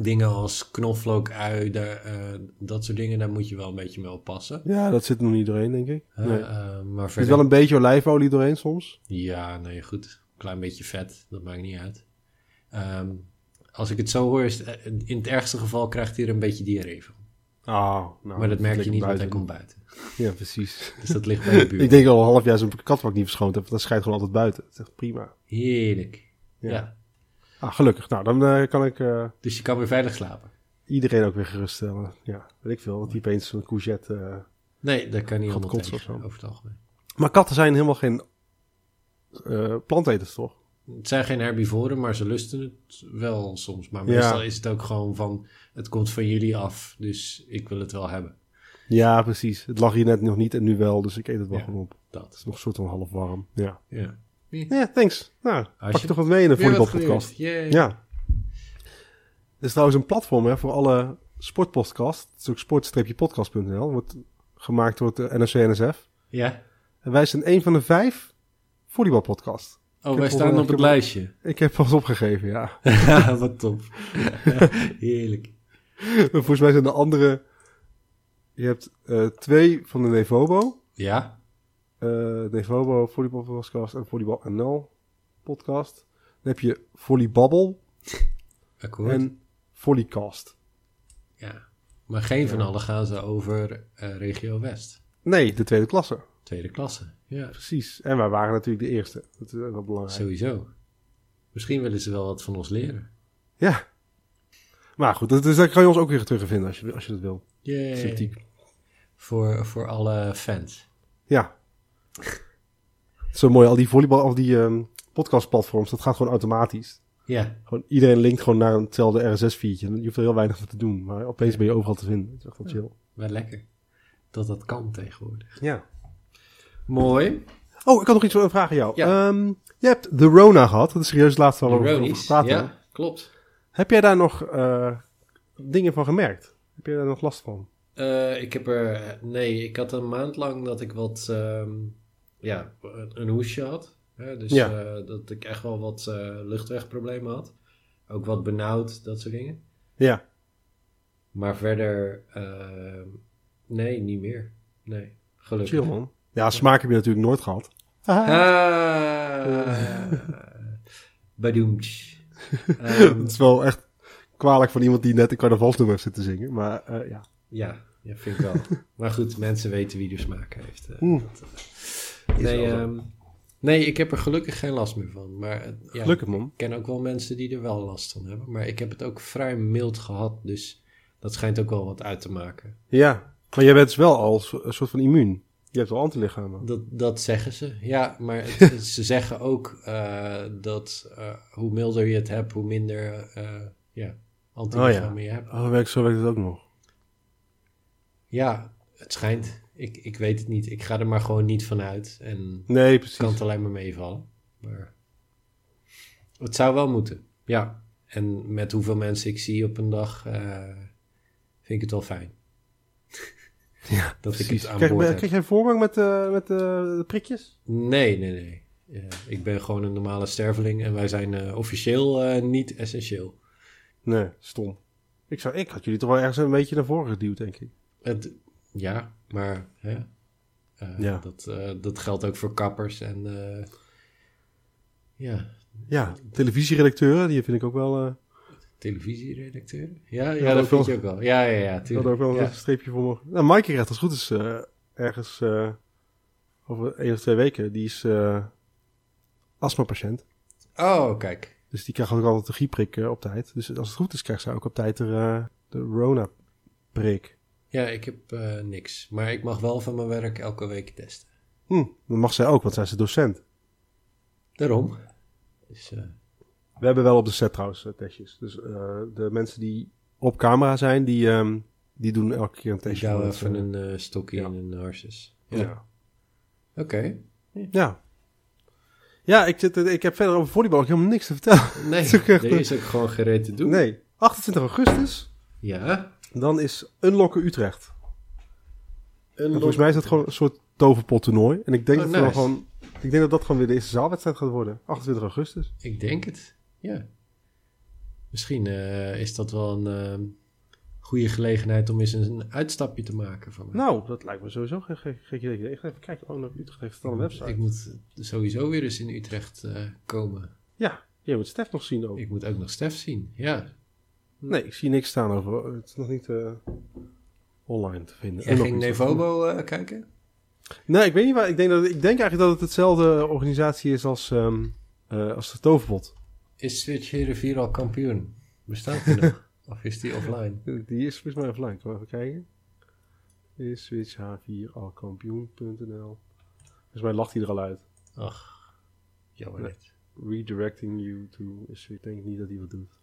dingen als knoflook, ui, daar, eh, dat soort dingen, daar moet je wel een beetje mee oppassen. Ja, dat zit nog niet doorheen, denk ik. Eh, Nee. eh, maar Er zit verder... wel een beetje olijfolie doorheen soms. Ja, nee, goed. Klein beetje vet, dat maakt niet uit. Ehm, als ik het zo hoor, is het, in het ergste geval krijgt hij er een beetje diarree van. Oh, nou, maar dat merk je niet, want hij buiten. komt buiten. Ja, precies. Dus dat ligt bij de buurt. Ik denk al een half jaar zo'n katbak niet verschoond heb. want Dat schijnt gewoon altijd buiten. Dat is echt prima. Heerlijk. Ja. Ja. Ah, gelukkig. Nou, dan eh, kan ik eh, Dus je kan weer veilig slapen. iedereen ook weer geruststellen. Ja, weet ik veel. Dat die opeens een courgette... eh, Nee, dat kan niet kotsen tegen, over het algemeen. Maar katten zijn helemaal geen planteters, toch? Het zijn geen herbivoren, maar ze lusten het wel soms. Maar Ja. meestal is het ook gewoon van, het komt van jullie af, dus ik wil het wel hebben. Ja, precies. Het lag hier net nog niet en nu wel, dus ik eet het wel Ja. gewoon op. Het Dat. is nog een soort van half warm. Ja. Ja. Ja, thanks. Nou, pak je- toch wat mee in de volleybalpodcast. Yay. Ja. Is trouwens een platform hè, voor alle sportpodcasts. Het is ook sport-podcast.nl. Wordt gemaakt door het NRC-NSF. Ja? En wij zijn een van de vijf volleybalpodcasts. Oh, wij staan op het lijstje. Ik heb pas opgegeven, ja. Ja, wat top. Heerlijk. Volgens mij zijn de andere... Je hebt eh, twee van de Nevobo. Ja? eh Nevobo volleybalpodcast en Volleybal NL podcast. Dan heb je Volleybabbel Akkoord. en Volleycast. Ja. Maar geen van allen gaan ze over eh, regio West. Nee, de tweede klasse. Tweede klasse. Ja, Precies. En wij waren natuurlijk de eerste. Dat is wel belangrijk. sowieso. Misschien willen ze wel wat van ons leren. Ja. Maar goed, dus daar kan je ons ook weer terugvinden als je, als je dat wil. Yay. Voor, voor alle fans. Ja. Zo mooi, al die volleybal, al die ehm, podcastplatforms, dat gaat gewoon automatisch. Ja, Gewoon, iedereen linkt gewoon naar eenzelfde RSS-feedje. Je hoeft er heel weinig voor te doen, maar opeens ben je overal te vinden. Dat is echt wel chill. wel lekker. Dat dat kan tegenwoordig. Ja. Mooi. Oh, ik had nog iets een vraag aan jou. Ja. Ehm, je hebt de Rona gehad. Dat is serieus het laatste waar we over hebben. Ja, klopt. Heb jij daar nog eh, dingen van gemerkt? Heb jij daar nog last van? Eh, ik heb er... Nee, ik had een maand lang dat ik wat... ehm, ja, een, hoesje had. Hè, dus Ja. eh, dat ik echt wel wat luchtwegproblemen had. Ook wat benauwd, dat soort dingen. Ja. Maar verder... ehm, nee, niet meer. Nee, gelukkig. Chill, man. Ja, smaak heb je natuurlijk nooit gehad. Ah, Badoemtsch. Ehm, Het is wel echt kwalijk van iemand die net een carnavalsnummer heeft zitten zingen. Maar eh, ja. ja, ja, vind ik wel. maar goed, mensen weten wie er smaak heeft. eh, dat, eh. Nee, ehm, nee, ik heb er gelukkig geen last meer van. Maar ja, Gelukkig, man. ik ken ook wel mensen die er wel last van hebben. Maar ik heb het ook vrij mild gehad, dus dat schijnt ook wel wat uit te maken. Ja. Maar jij bent dus wel al een soort van immuun. Je hebt wel antilichamen. Dat, dat zeggen ze, ja. Maar het- ze zeggen ook eh, dat eh, hoe milder je het hebt, hoe minder eh ja, antilichamen je hebt. Oh, werkt, zo werkt het ook nog. Ja, het schijnt. Ik, ik weet het niet. Ik ga er maar gewoon niet van uit. En Nee, precies. kan het alleen maar meevallen. Maar het zou wel moeten. Ja. En met hoeveel mensen ik zie op een dag, vind ik het wel fijn. Ja, dat ik precies. het aan Krijg, boord ben- heb. krijg jij voorrang met, eh, met eh, de prikjes? Nee, nee, nee. Ja, ik ben gewoon een normale sterveling en wij zijn eh, officieel eh, niet essentieel. Nee, stom. Ik, zou, ik had jullie toch wel ergens een beetje naar voren geduwd, denk ik. Het, ja, maar hè, eh, Ja. Dat, eh, dat geldt ook voor kappers en eh, ja, Ja, televisieredacteuren, die vind ik ook wel... televisieredacteur. Ja, ja, dat dat vind je ook wel. Ja, ja, ja, tuurlijk. ook wel Ja. een streepje voor me. Nou, Maaike krijgt als het goed is eh, ergens eh, over één of twee weken. Die is eh astmapatiënt. Oh, kijk. Dus die krijgt ook altijd de griepprik op tijd. Dus als het goed is, krijgt zij ook op tijd de, de Rona-prik. Ja, ik heb niks. Maar ik mag wel van mijn werk elke week testen. Hm, dat mag zij ook, want zij is de docent. Daarom. Dus, We hebben wel op de set trouwens eh, testjes. Dus eh, de mensen die op camera zijn, die, ehm, die doen elke keer een ik testje. het, even eh, een stokje en een harses. Ja. ja. Oké. Ja. Ja, ik, zit, ik heb verder over volleybal ook helemaal niks te vertellen. Nee, is er is ook gewoon gereed te doen. Nee, 28 augustus, Ja. dan is Unlocken Utrecht. En volgens mij is dat gewoon een soort toverpot toernooi. En ik denk, Oh, dat, we gewoon, ik denk dat dat gewoon weer de eerste zaalwedstrijd gaat worden. 28 augustus. Ik denk het, ja. Misschien eh, is dat wel een ehm, goede gelegenheid om eens een uitstapje te maken van. Nou, dat lijkt me sowieso geen geen- geen idee. Ik ga even kijken. Oh, naar Utrecht heeft het al een website. Ik moet sowieso weer eens in Utrecht eh, komen. Ja, Je moet Stef nog zien ook. Ik moet ook nog Stef zien. Ja. Nee, ik zie niks staan over. Het is nog niet eh, online te vinden. Jij En ging. Nevobo eh, kijken? Nee, ik weet niet waar. Ik denk, dat, ik denk eigenlijk dat het hetzelfde organisatie is als, eh, als de Toverbot. Is Switch Heerenvier al kampioen? Bestaat die nog? Of is die offline? Die is volgens mij offline. We even kijken? Is Switch H4 al kampioen.nl Volgens mij lacht hij er al uit. Ach, jammer Nee. net. Redirecting you to... Is, ik denk niet dat hij wat doet.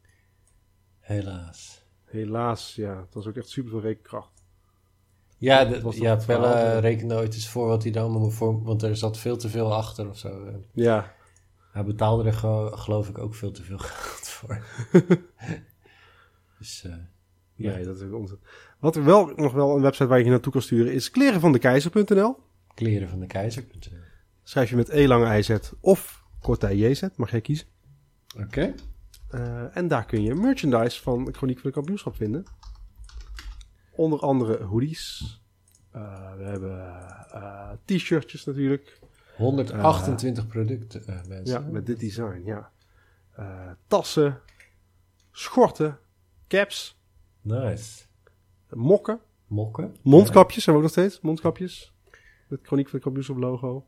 Helaas. Helaas, ja. Het was ook echt super veel rekenkracht. Ja, Dat de, was ja Pelle ja. rekende ooit eens voor wat hij dan allemaal voor... Want er zat veel te veel achter of zo. En Ja, Hij betaalde er geloof ik ook veel te veel geld voor. dus eh, ja, nee, dat is ook onzin. Wat er wel nog wel een website waar je je naartoe kan sturen is klerenvandekeizer.nl. kleren van de keizer. Schrijf je met E lange IZ of korte JZ, mag jij kiezen. Oké. Eh, en daar kun je merchandise van Chroniek van de Kampioenschap vinden. Onder andere hoodies. Eh, we hebben t-shirtjes natuurlijk. 128 producten, eh, mensen. Ja, met dit design, ja. Eh, tassen, schorten, caps, Nice. mokken, Mokken. mondkapjes hebben we ook nog steeds. Mondkapjes. Met Chroniek van de Kampioenschap logo.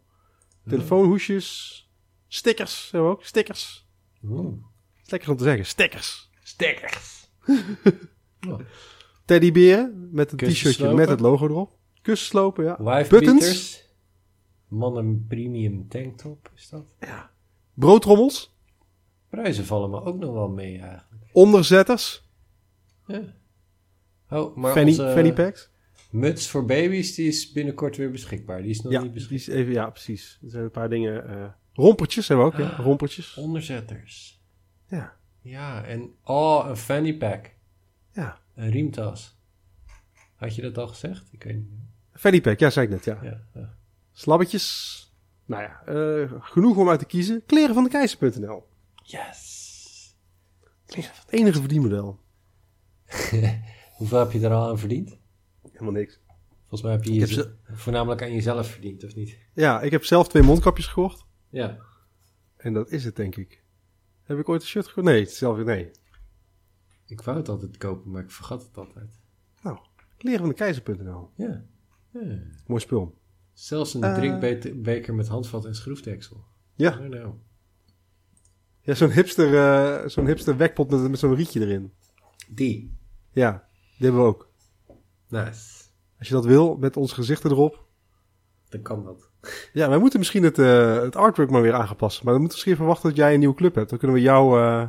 Telefoonhoesjes, stickers hebben we ook. Stickers. Oeh. Is lekker om te zeggen, stickers. Stickers. Teddyberen met een t-shirtje Kussenslopen. met het logo erop. Kussen slopen, ja. Wife Buttons. Mannen premium tanktop is dat. Broodtrommels. Prijzen vallen me ook nog wel mee eigenlijk. Onderzetters. Ja. Oh, maar fanny, onze fanny packs. muts voor baby's, die is binnenkort weer beschikbaar. Die is nog Ja, niet die beschikbaar. is even, ja, precies. Er zijn een paar dingen. eh rompertjes hebben we ook, ja. Rompertjes. Onderzetters. Ja, Ja, en oh, een fanny pack. ja. Een riemtas. Had je dat al gezegd? Ik weet niet. Fanny pack, ja, zei ik net, ja. Ja, ja. Slabbetjes. Nou ja, eh, genoeg om uit te kiezen. Kleren van de keizer.nl. Yes. Het enige verdienmodel. Hoeveel heb je er al aan verdiend? Helemaal niks. Volgens mij heb je heb je ze- voornamelijk aan jezelf verdiend, of niet? Ja, ik heb zelf twee mondkapjes gekocht. Ja. En dat is het, denk ik. Heb ik ooit een shirt gekocht? Nee, zelf, nee. Ik wou het altijd kopen, maar ik vergat het altijd. Nou, kleren van de keizer.nl. Ja. ja. Mooi spul. Zelfs een Eh. drinkbeker met handvat en schroefdeksel. Ja, Oh, nou. ja zo'n hipster, eh, zo'n hipster wekpot met, met zo'n rietje erin. Die. Ja, die hebben we ook. Nice. Als je dat wil, met onze gezichten erop. Dan kan dat. Ja, wij moeten misschien het, eh, het artwork maar weer aangepassen. Maar dan moeten we misschien verwachten dat jij een nieuwe club hebt. Dan kunnen we jou, eh,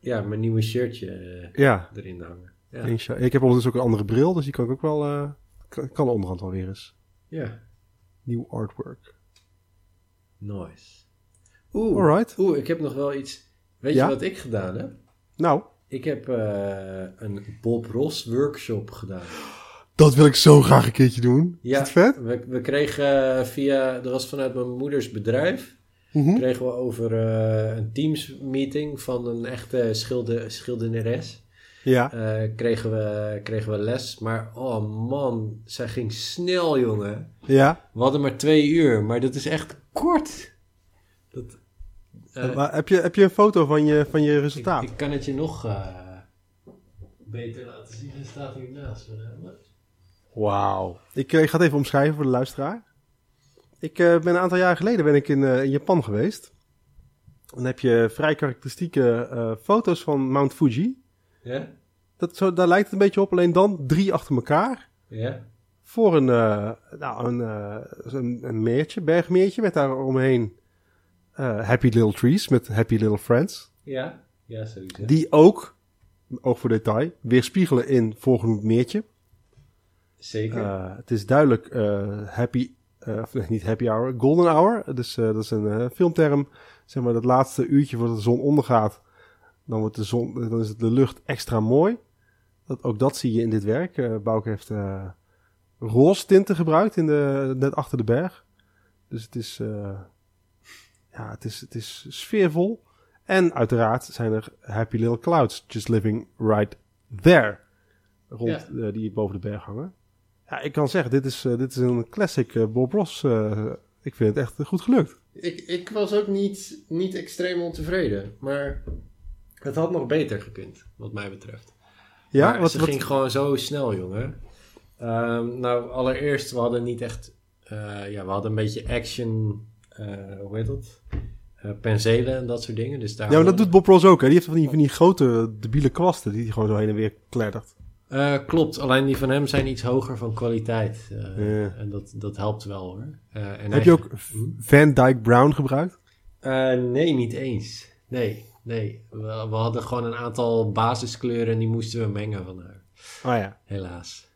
Ja, mijn nieuwe shirtje eh, ja, erin hangen. Ja. Ik heb ondertussen ook een andere bril, dus die kan ik ook wel, eh, kan, kan de onderhand wel weer eens. ja. Nieuw artwork. Nice. Oeh. Alright. Oeh, ik heb nog wel iets. Weet Ja? je wat ik gedaan heb? Nou, Ik heb eh, een Bob Ross workshop gedaan. dat wil ik zo graag een keertje doen. Ja, Is vet? We, we kregen via, dat was vanuit mijn moeders bedrijf, Mhm. kregen we over eh, een Teams meeting van een echte schilder, schilderes. Ja, eh, kregen, we, kregen we les. Maar oh man, zij ging snel, jongen. ja. We hadden maar twee uur, maar dat is echt kort. Dat, eh, Maar heb, je, heb je een foto van je, van je resultaat? ik kan het je nog eh, beter laten zien. Het staat hier naast. Wauw. Ik, eh, ik ga het even omschrijven voor de luisteraar. Ik eh, ben een aantal jaar geleden ben ik in, eh, in Japan geweest. Dan heb je vrij karakteristieke eh, foto's van Mount Fuji. Ja? Dat, zo, daar lijkt het een beetje op, alleen dan drie achter elkaar. Ja? Voor een, eh, nou, een, eh, een, een meertje, bergmeertje, met daar omheen eh, Happy Little Trees met Happy Little Friends. Ja? Ja, sowieso. Die ook, oog voor detail, weerspiegelen in voorgenoemd meertje. Zeker. Het is duidelijk happy, of nee, niet happy hour, golden hour. Dus dat is een filmterm. Zeg maar dat laatste uurtje voordat de zon ondergaat, dan, wordt de zon, dan is de lucht extra mooi. Dat, ook dat zie je in dit werk. Eh Bouke heeft eh, roze tinten gebruikt in de, net achter de berg. Dus het is, eh, ja, het is, het is sfeervol. En uiteraard zijn er happy little clouds just living right there. Rond, die boven de berg hangen. Ja, ik kan zeggen, dit is, dit is een classic Bob Ross. ik vind het echt goed gelukt. Ik, ik was ook niet, niet extreem ontevreden. Maar het had nog beter gekund, wat mij betreft. Ja, Maar wat, ze wat, ging gewoon zo snel, jongen. Ehm, nou, allereerst, we hadden niet echt... eh, ja, we hadden een beetje action... eh, hoe heet dat? Eh, penselen en dat soort dingen. Dus daar ja, maar dat doet Bob Ross ook. Hè? Die heeft van die, van die grote debiele kwasten die hij gewoon zo heen en weer kleddert. Eh, klopt, alleen die van hem zijn iets hoger van kwaliteit. En dat, dat helpt wel hoor. En Heb hij- je ook Van Dyke Brown gebruikt? Nee, niet eens. Nee, nee. We, we hadden gewoon een aantal basiskleuren en die moesten we mengen van haar. Oh ja. Helaas.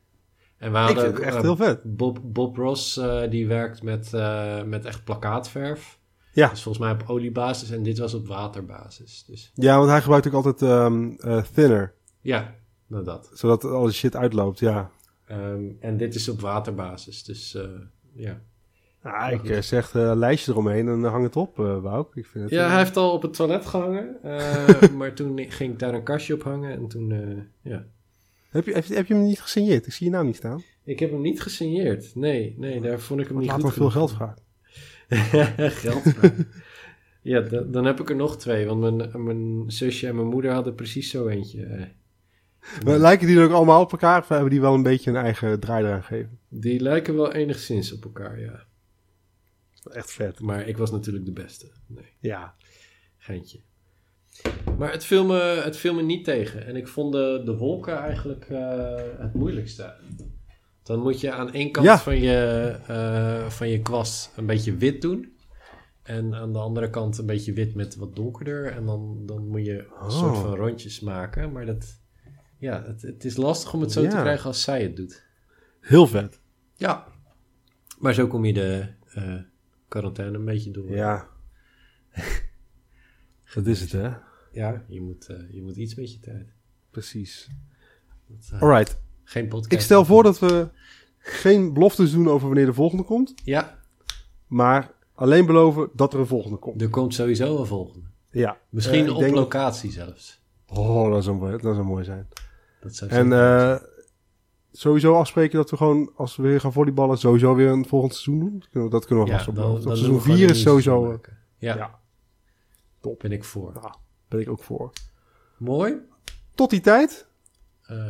En we Ik hadden vind het ook, echt eh, heel vet. Bob, Bob Ross, eh, die werkt met, eh, met echt plakkaatverf. Ja. Dus volgens mij op oliebasis en dit was op waterbasis. Dus Ja, want hij gebruikt ook altijd ehm, eh, thinner. ja, nou dat. Zodat al die shit uitloopt, ja. Ehm, en dit is op waterbasis, dus eh, ja. Ja, ik eh, zeg eh, lijstje eromheen en hang het op, eh Wouk. Ik vind het, Ja, eh, hij heeft al op het toilet gehangen. eh, maar toen ging ik daar een kastje op hangen en toen, eh, ja. heb, je, heb, je- heb je hem niet gesigneerd? Ik zie je naam niet staan. Ik heb hem niet gesigneerd. Nee, nee, daar vond ik hem niet Laat goed wel veel geld vragen. geld vragen. ja, dan, dan heb ik er nog twee. Want mijn, mijn zusje en mijn moeder hadden precies zo eentje. eh. Maar lijken die dan ook allemaal op elkaar? Of hebben die wel een beetje een eigen draai eraan gegeven? Die lijken wel enigszins op elkaar, ja. Echt vet. Maar ik was natuurlijk de beste. Nee, Ja. geintje. Maar het viel, me, het viel me niet tegen. En ik vond de, de wolken eigenlijk eh, het moeilijkste. Dan moet je aan één kant Ja. van, je, eh, van je kwast een beetje wit doen. En aan de andere kant een beetje wit met wat donkerder. En dan, dan moet je een Oh. soort van rondjes maken. Maar dat, ja, het, het is lastig om het zo te krijgen als zij het doet. Heel vet. Ja. Maar zo kom je de eh, quarantaine een beetje door. Ja. Dat is het, hè? Ja, je moet, eh, je moet iets met je tijd. Precies. Eh, Alright. Geen podcast. Ik stel voor dat we geen beloftes doen over wanneer de volgende komt. Ja, Maar alleen beloven dat er een volgende komt. er komt sowieso een volgende. Ja. Misschien Eh, op locatie zelfs. Oh, dat zou, mooi- dat zou mooi zijn. Dat zou En zijn. Sowieso afspreken dat we gewoon, als we weer gaan volleyballen, sowieso weer een volgend seizoen doen. Dat kunnen we, dat kunnen we ja, vast dan, oplopen. dan Seizoen doen we gewoon 4 een is sowieso. Ja, ja. top. Ben ik voor. nou, ben ik ook voor. Mooi. Tot die tijd. Eh,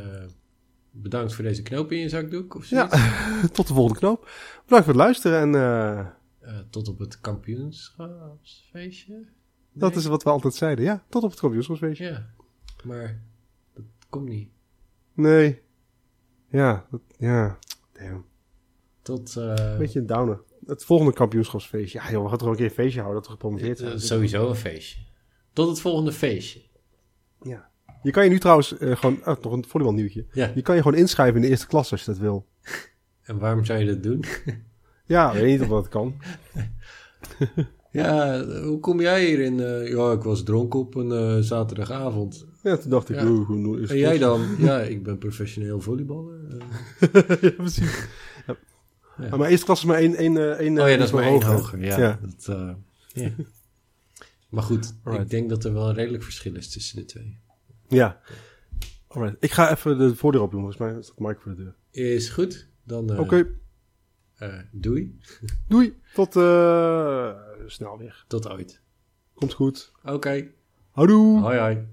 bedankt voor deze knoop in je zakdoek of Ja. Tot de volgende knoop. Bedankt voor het luisteren en eh, Eh, tot op het kampioenschapsfeestje. dat is wat we altijd zeiden. Ja, tot op het kampioenschapsfeestje. Ja, maar dat komt niet. Nee. Ja, dat, ja. Damn. Tot eh, Beetje een downer. Het volgende kampioenschapsfeestje. Ja joh, we gaan toch een keer een feestje houden dat we gepromoveerd zijn. sowieso een feestje. Tot het volgende feestje. Ja. Je kan je nu trouwens eh, gewoon, oh, nog een volleybalnieuwtje. Ja, Je kan je gewoon inschrijven in de eerste klas als je dat wil. en waarom zou je dat doen? Ja, weet niet of dat kan. Ja, hoe kom jij hierin? Eh, ja, ik was dronken op een zaterdagavond. Ja, toen dacht ik, Ja. hoe is En jij dan? Ja, ik ben professioneel volleyballer. Eh, ja, precies. Ja. Ja. Maar eerste klas is maar één, één, eh, één oh eh, ja, dat is maar één hoger. Ja. Dat, eh. Maar goed, Alright. ik denk dat er wel een redelijk verschil is tussen de twee. Ja. Alright. Ik ga even de voordeur opdoen. Volgens mij staat Mike voor de deur. Is goed, dan eh, Oké, eh, doei. doei. Tot eh, snel weer. Tot ooit. Komt goed. Oké, Houdoe. hoi hoi.